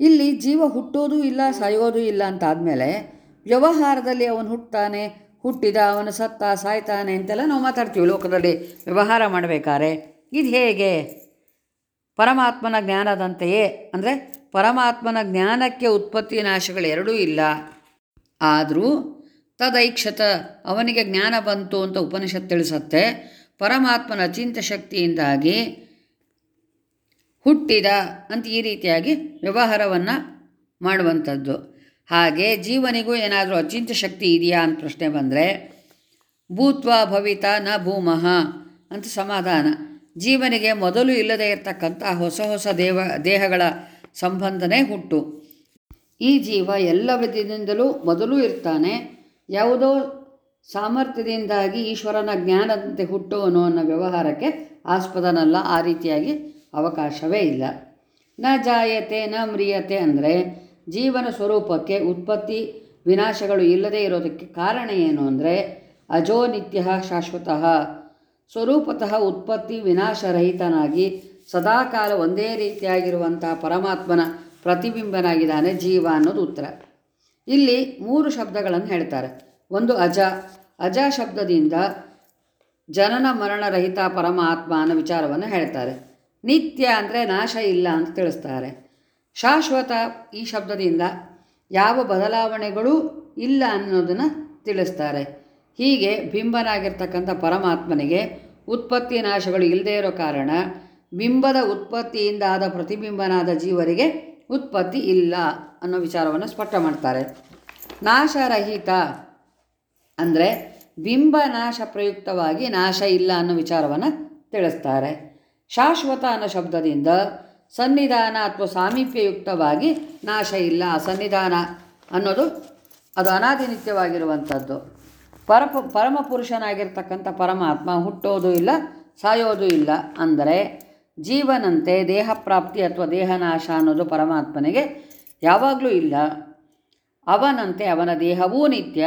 ಇಲ್ಲಿ ಜೀವ ಹುಟ್ಟೋದು ಇಲ್ಲ, ಸಾಯೋದು ಇಲ್ಲ ಅಂತ ಆದಮೇಲೆ ವ್ಯವಹಾರದಲ್ಲಿ ಅವನು ಹುಟ್ಟುತ್ತಾನೆ ಹುಟ್ಟಿದ ಅವನು ಸತ್ತ, ಸಾಯ್ತಾನೆ ಅಂತೆಲ್ಲ ನಾವು ಮಾತಾಡ್ತೀವಿ ಲೋಕದಲ್ಲಿ ವ್ಯವಹಾರ ಮಾಡಬೇಕಾದ್ರೆ. ಇದು ಹೇಗೆ? ಪರಮಾತ್ಮನ ಜ್ಞಾನದಂತೆಯೇ ಅಂದರೆ ಪರಮಾತ್ಮನ ಜ್ಞಾನಕ್ಕೆ ಉತ್ಪತ್ತಿ ನಾಶಗಳು ಎರಡೂ ಇಲ್ಲ. ಆದರೂ ತದೈಕ್ಷತ ಅವನಿಗೆ ಜ್ಞಾನ ಬಂತು ಅಂತ ಉಪನಿಷತ್ ತಿಳಿಸತ್ತೆ. ಪರಮಾತ್ಮನ ಅಚಿಂತ ಶಕ್ತಿಯಿಂದಾಗಿ ಹುಟ್ಟಿದ ಅಂತ ಈ ರೀತಿಯಾಗಿ ವ್ಯವಹಾರವನ್ನು ಮಾಡುವಂಥದ್ದು. ಹಾಗೆ ಜೀವನಿಗೂ ಏನಾದರೂ ಅಚಿಂತ ಶಕ್ತಿ ಇದೆಯಾ ಅಂತ ಪ್ರಶ್ನೆ ಬಂದರೆ, ಭೂತ್ವ ಭವಿತ ನ ಭೂಮಃ ಅಂತ ಸಮಾಧಾನ. ಜೀವನಿಗೆ ಮೊದಲು ಇಲ್ಲದೇ ಇರತಕ್ಕಂಥ ಹೊಸ ಹೊಸ ದೇವ, ದೇಹಗಳ ಸಂಬಂಧನೇ ಹುಟ್ಟು. ಈ ಜೀವ ಎಲ್ಲ ವಿಧದಿಂದಲೂ ಮೊದಲು ಇರ್ತಾನೆ. ಯಾವುದೋ ಸಾಮರ್ಥ್ಯದಿಂದಾಗಿ ಈಶ್ವರನ ಜ್ಞಾನದಂತೆ ಹುಟ್ಟುವನು ಅನ್ನೋ ವ್ಯವಹಾರಕ್ಕೆ ಆಸ್ಪದನಲ್ಲ ಆ ರೀತಿಯಾಗಿ ಅವಕಾಶವೇ ಇಲ್ಲ. ನ ಜಾಯತೆ, ನ ಮ್ರಿಯತೆ ಅಂದರೆ ಜೀವನ ಸ್ವರೂಪಕ್ಕೆ ಉತ್ಪತ್ತಿ ವಿನಾಶಗಳು ಇಲ್ಲದೇ ಇರೋದಕ್ಕೆ ಕಾರಣ ಏನು ಅಂದರೆ ಅಜೋ ನಿತ್ಯ ಶಾಶ್ವತಃ. ಸ್ವರೂಪತಃ ಉತ್ಪತ್ತಿ ವಿನಾಶರಹಿತನಾಗಿ ಸದಾಕಾಲ ಒಂದೇ ರೀತಿಯಾಗಿರುವಂತಹ ಪರಮಾತ್ಮನ ಪ್ರತಿಬಿಂಬನಾಗಿದ್ದಾನೆ ಜೀವ ಅನ್ನೋದು ಉತ್ತರ. ಇಲ್ಲಿ ಮೂರು ಶಬ್ದಗಳನ್ನು ಹೇಳ್ತಾರೆ. ಒಂದು ಅಜ. ಅಜ ಶಬ್ದದಿಂದ ಜನನ ಮರಣರಹಿತ ಪರಮಾತ್ಮ ಅನ್ನೋ ವಿಚಾರವನ್ನು ಹೇಳ್ತಾರೆ. ನಿತ್ಯ ಅಂದರೆ ನಾಶ ಇಲ್ಲ ಅಂತ ತಿಳಿಸ್ತಾರೆ. ಶಾಶ್ವತ ಈ ಶಬ್ದದಿಂದ ಯಾವ ಬದಲಾವಣೆಗಳೂ ಇಲ್ಲ ಅನ್ನೋದನ್ನು ತಿಳಿಸ್ತಾರೆ. ಹೀಗೆ ಬಿಂಬನಾಗಿರ್ತಕ್ಕಂಥ ಪರಮಾತ್ಮನಿಗೆ ಉತ್ಪತ್ತಿ ನಾಶಗಳು ಇಲ್ಲದೇ ಇರೋ ಕಾರಣ ಬಿಂಬದ ಉತ್ಪತ್ತಿಯಿಂದ ಆದ ಪ್ರತಿಬಿಂಬನಾದ ಜೀವರಿಗೆ ಉತ್ಪತ್ತಿ ಇಲ್ಲ ಅನ್ನೋ ವಿಚಾರವನ್ನು ಸ್ಪಷ್ಟ ಮಾಡ್ತಾರೆ. ನಾಶರಹಿತ ಅಂದರೆ ಬಿಂಬ ನಾಶ ಪ್ರಯುಕ್ತವಾಗಿ ನಾಶ ಇಲ್ಲ ಅನ್ನೋ ವಿಚಾರವನ್ನು ತಿಳಿಸ್ತಾರೆ. ಶಾಶ್ವತ ಅನ್ನೋ ಶಬ್ದದಿಂದ ಸನ್ನಿಧಾನ ಅಥವಾ ಸಾಮೀಪ್ಯಯುಕ್ತವಾಗಿ ನಾಶ ಇಲ್ಲ. ಸನ್ನಿಧಾನ ಅನ್ನೋದು ಅದು ಅನಾದಿನಿತ್ಯವಾಗಿರುವಂಥದ್ದು ಪರಪ, ಪರಮ ಪುರುಷನಾಗಿರ್ತಕ್ಕಂಥ ಪರಮಾತ್ಮ ಹುಟ್ಟೋದು ಇಲ್ಲ, ಸಾಯೋದು ಇಲ್ಲ ಅಂದರೆ ಜೀವನಂತೆ ದೇಹ ಪ್ರಾಪ್ತಿ ಅಥವಾ ದೇಹನಾಶ ಅನ್ನೋದು ಪರಮಾತ್ಮನಿಗೆ ಯಾವಾಗಲೂ ಇಲ್ಲ. ಅವನಂತೆ ಅವನ ದೇಹವೂ ನಿತ್ಯ.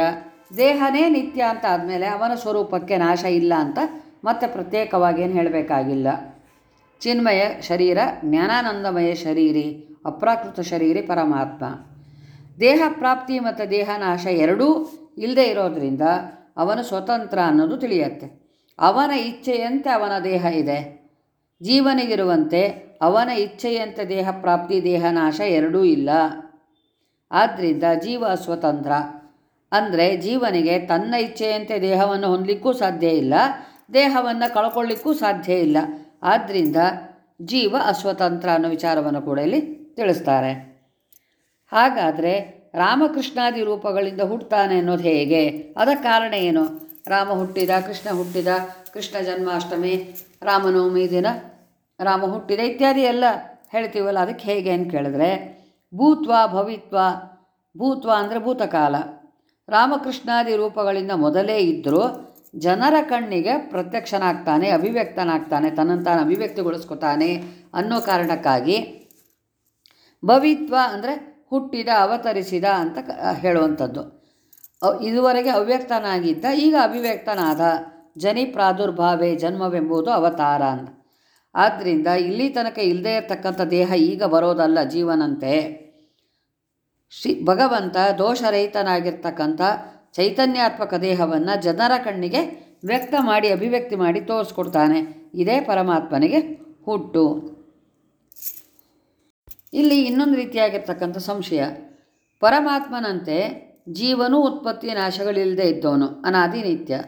ದೇಹನೇ ನಿತ್ಯ ಅಂತ ಆದಮೇಲೆ ಅವನ ಸ್ವರೂಪಕ್ಕೆ ನಾಶ ಇಲ್ಲ ಅಂತ ಮತ್ತೆ ಪ್ರತ್ಯೇಕವಾಗಿ ಏನು ಹೇಳಬೇಕಾಗಿಲ್ಲ. ಚಿನ್ಮಯ ಶರೀರ, ಜ್ಞಾನಾನಂದಮಯ ಶರೀರಿ, ಅಪ್ರಾಕೃತ ಶರೀರಿ, ಪರಮಾತ್ಮ. ದೇಹ ಪ್ರಾಪ್ತಿ ಮತ್ತು ದೇಹನಾಶ ಎರಡೂ ಇಲ್ಲದೆ ಇರೋದರಿಂದ ಅವನು ಸ್ವತಂತ್ರ ಅನ್ನೋದು ತಿಳಿಯುತ್ತೆ. ಅವನ ಇಚ್ಛೆಯಂತೆ ಅವನ ದೇಹ ಇದೆ. ಜೀವನಿಗಿರುವಂತೆ ಅವನ ಇಚ್ಛೆಯಂತೆ ದೇಹ ಪ್ರಾಪ್ತಿ ದೇಹನಾಶ ಎರಡೂ ಇಲ್ಲ. ಆದ್ದರಿಂದ ಜೀವ ಸ್ವತಂತ್ರ ಅಂದರೆ ಜೀವನಿಗೆ ತನ್ನ ಇಚ್ಛೆಯಂತೆ ದೇಹವನ್ನು ಹೊಂದಲಿಕ್ಕೂ ಸಾಧ್ಯ ಇಲ್ಲ, ದೇಹವನ್ನು ಕಳ್ಕೊಳ್ಳಿಕ್ಕೂ ಸಾಧ್ಯ ಇಲ್ಲ. ಆದ್ದರಿಂದ ಜೀವ ಅಸ್ವತಂತ್ರ ಅನ್ನೋ ವಿಚಾರವನ್ನು ಕೂಡ ಇಲ್ಲಿ ತಿಳಿಸ್ತಾರೆ. ಹಾಗಾದರೆ ರಾಮಕೃಷ್ಣಾದಿ ರೂಪಗಳಿಂದ ಹುಟ್ಟುತ್ತಾನೆ ಅನ್ನೋದು ಹೇಗೆ? ಅದಕ್ಕೆ ಕಾರಣ ಏನು? ರಾಮ ಹುಟ್ಟಿದ, ಕೃಷ್ಣ ಹುಟ್ಟಿದ, ಕೃಷ್ಣ ಜನ್ಮಾಷ್ಟಮಿ, ರಾಮನವಮಿ ದಿನ, ರಾಮ ಹುಟ್ಟಿದ ಇತ್ಯಾದಿ ಎಲ್ಲ ಹೇಳ್ತೀವಲ್ಲ, ಅದಕ್ಕೆ ಹೇಗೆ ಅಂತ ಕೇಳಿದ್ರೆ, ಭೂತ್ವ ಭವಿತ್ವ, ಭೂತ್ವ ಅಂದರೆ ಭೂತಕಾಲ. ರಾಮಕೃಷ್ಣಾದಿ ರೂಪಗಳಿಂದ ಮೊದಲೇ ಇದ್ದರೂ ಜನರ ಕಣ್ಣಿಗೆ ಪ್ರತ್ಯಕ್ಷನಾಗ್ತಾನೆ, ಅಭಿವ್ಯಕ್ತನಾಗ್ತಾನೆ, ತನ್ನನ್ನು ತಾನು ಅಭಿವ್ಯಕ್ತಿಗೊಳಿಸ್ಕೊತಾನೆ ಅನ್ನೋ ಕಾರಣಕ್ಕಾಗಿ ಭವಿತ್ವ ಅಂದರೆ ಹುಟ್ಟಿದ, ಅವತರಿಸಿದ ಅಂತ ಹೇಳುವಂಥದ್ದು. ಇದುವರೆಗೆ ಅವ್ಯಕ್ತನಾಗಿದ್ದ, ಈಗ ಅಭಿವ್ಯಕ್ತನಾದ ಜನಿ ಪ್ರಾದುರ್ಭಾವೆ ಜನ್ಮವೆಂಬುದು ಅವತಾರ ಅಂತ. ಆದ್ದರಿಂದ ಇಲ್ಲಿ ತನಕ ಇಲ್ಲದೇ ಇರತಕ್ಕಂಥ ದೇಹ ಈಗ ಬರೋದಲ್ಲ ಜೀವನಂತೆ. ಶ್ರೀ ಭಗವಂತ ದೋಷರಹಿತನಾಗಿರ್ತಕ್ಕಂಥ ಚೈತನ್ಯಾತ್ಮಕ ದೇಹವನ್ನು ಜನರ ಕಣ್ಣಿಗೆ ವ್ಯಕ್ತ ಮಾಡಿ, ಅಭಿವ್ಯಕ್ತಿ ಮಾಡಿ ತೋರಿಸ್ಕೊಡ್ತಾನೆ. ಇದೇ ಪರಮಾತ್ಮನಿಗೆ ಹುಟ್ಟು. ಇಲ್ಲಿ ಇನ್ನೊಂದು ರೀತಿಯಾಗಿರ್ತಕ್ಕಂಥ ಸಂಶಯ. ಪರಮಾತ್ಮನಂತೆ ಜೀವನೂ ಉತ್ಪತ್ತಿ ನಾಶಗಳಿಲ್ಲದೆ ಇದ್ದವನು. ಅನಾದಿ ನಿತ್ಯ.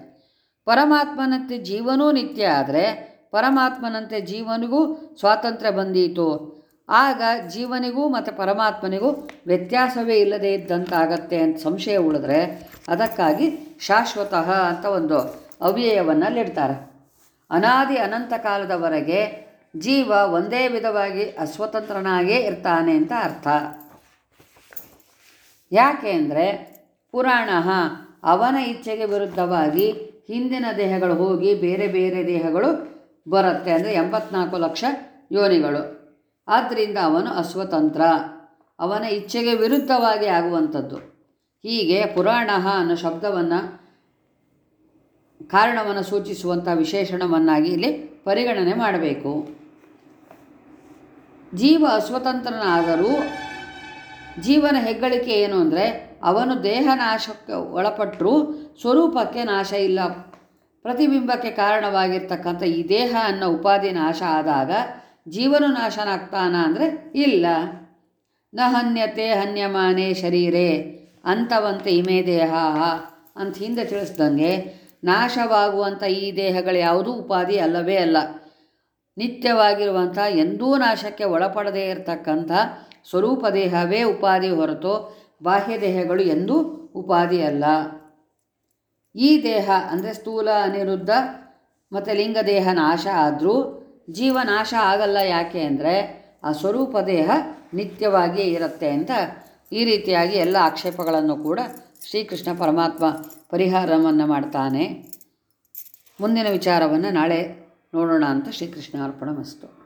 ಪರಮಾತ್ಮನಂತೆ ಜೀವನೂ ನಿತ್ಯ ಆದರೆ ಪರಮಾತ್ಮನಂತೆ ಜೀವನಿಗೂ ಸ್ವಾತಂತ್ರ್ಯ ಬಂದೀತು. ಆಗ ಜೀವನಿಗೂ ಮತ್ತು ಪರಮಾತ್ಮನಿಗೂ ವ್ಯತ್ಯಾಸವೇ ಇಲ್ಲದೇ ಇದ್ದಂತಾಗತ್ತೆ ಅಂತ ಸಂಶಯ ಉಳಿದ್ರೆ ಅದಕ್ಕಾಗಿ ಶಾಶ್ವತಃ ಅಂತ ಒಂದು ಅವ್ಯಯವನ್ನು ಅಲ್ಲಿಡ್ತಾರೆ ಅನಾದಿ ಅನಂತ ಕಾಲದವರೆಗೆ ಜೀವ ಒಂದೇ ವಿಧವಾಗಿ ಅಸ್ವತಂತ್ರನಾಗೇ ಇರ್ತಾನೆ ಅಂತ ಅರ್ಥ. ಯಾಕೆ ಅಂದರೆ ಪುರಾಣ ಅವನ ಇಚ್ಛೆಗೆ ವಿರುದ್ಧವಾಗಿ ಹಿಂದಿನ ದೇಹಗಳು ಹೋಗಿ ಬೇರೆ ಬೇರೆ ದೇಹಗಳು ಬರುತ್ತೆ ಅಂದರೆ ಎಂಬತ್ನಾಲ್ಕು ಲಕ್ಷ ಯೋನಿಗಳು. ಆದ್ದರಿಂದ ಅವನು ಅಸ್ವತಂತ್ರ ಅವನ ಇಚ್ಛೆಗೆ ವಿರುದ್ಧವಾಗಿ ಆಗುವಂಥದ್ದು. ಹೀಗೆ ಪುರಾಣ ಅನ್ನೋ ಶಬ್ದವನ್ನು, ಕಾರಣವನ್ನು ಸೂಚಿಸುವಂಥ ವಿಶೇಷಣವನ್ನಾಗಿ ಇಲ್ಲಿ ಪರಿಗಣನೆ ಮಾಡಬೇಕು. ಜೀವ ಅಸ್ವತಂತ್ರನಾದರೂ ಜೀವನ ಹೆಗ್ಗಳಿಕೆ ಏನು ಅಂದರೆ, ಅವನು ದೇಹ ನಾಶಕ್ಕೆ ಒಳಪಟ್ಟರೂ ಸ್ವರೂಪಕ್ಕೆ ನಾಶ ಇಲ್ಲ. ಪ್ರತಿಬಿಂಬಕ್ಕೆ ಕಾರಣವಾಗಿರ್ತಕ್ಕಂಥ ಈ ದೇಹ ಅನ್ನೋ ಉಪಾಧಿ ನಾಶ ಆದಾಗ ಜೀವನು ನಾಶನಾಗ್ತಾನ ಅಂದರೆ ಇಲ್ಲ. ನ ಹನ್ಯತೆ ಹನ್ಯಮಾನೆ ಶರೀರೇ ಅಂಥವಂತೆ ಇಮೆ ದೇಹ ಅಂತ ಹಿಂದೆ ತಿಳಿಸ್ದಂಗೆ ನಾಶವಾಗುವಂಥ ಈ ದೇಹಗಳು ಯಾವುದೂ ಉಪಾಧಿ ಅಲ್ಲವೇ ಅಲ್ಲ. ನಿತ್ಯವಾಗಿರುವಂಥ ಎಂದೂ ನಾಶಕ್ಕೆ ಒಳಪಡದೇ ಇರತಕ್ಕಂಥ ಸ್ವರೂಪ ದೇಹವೇ ಉಪಾಧಿ ಹೊರತು ಬಾಹ್ಯ ದೇಹಗಳು ಎಂದೂ ಉಪಾಧಿ ಅಲ್ಲ. ಈ ದೇಹ ಅಂದರೆ ಸ್ಥೂಲ, ಅನಿರುದ್ಧ ಮತ್ತು ಲಿಂಗ ದೇಹ ನಾಶ ಆದರೂ ಜೀವ ನಾಶ ಆಗಲ್ಲ ಯಾಕೆ ಅಂದರೆ ಆ ಸ್ವರೂಪ ದೇಹ ನಿತ್ಯವಾಗಿಯೇ ಇರುತ್ತೆ ಅಂತ ಈ ರೀತಿಯಾಗಿ ಎಲ್ಲ ಆಕ್ಷೇಪಗಳನ್ನು ಕೂಡ ಶ್ರೀಕೃಷ್ಣ ಪರಮಾತ್ಮ ಪರಿಹಾರವನ್ನು ಮಾಡ್ತಾನೆ. ಮುಂದಿನ ವಿಚಾರವನ್ನು ನಾಳೆ ನೋಡೋಣ ಅಂತ ಶ್ರೀಕೃಷ್ಣ ಅರ್ಪಣ ಮಸ್ತು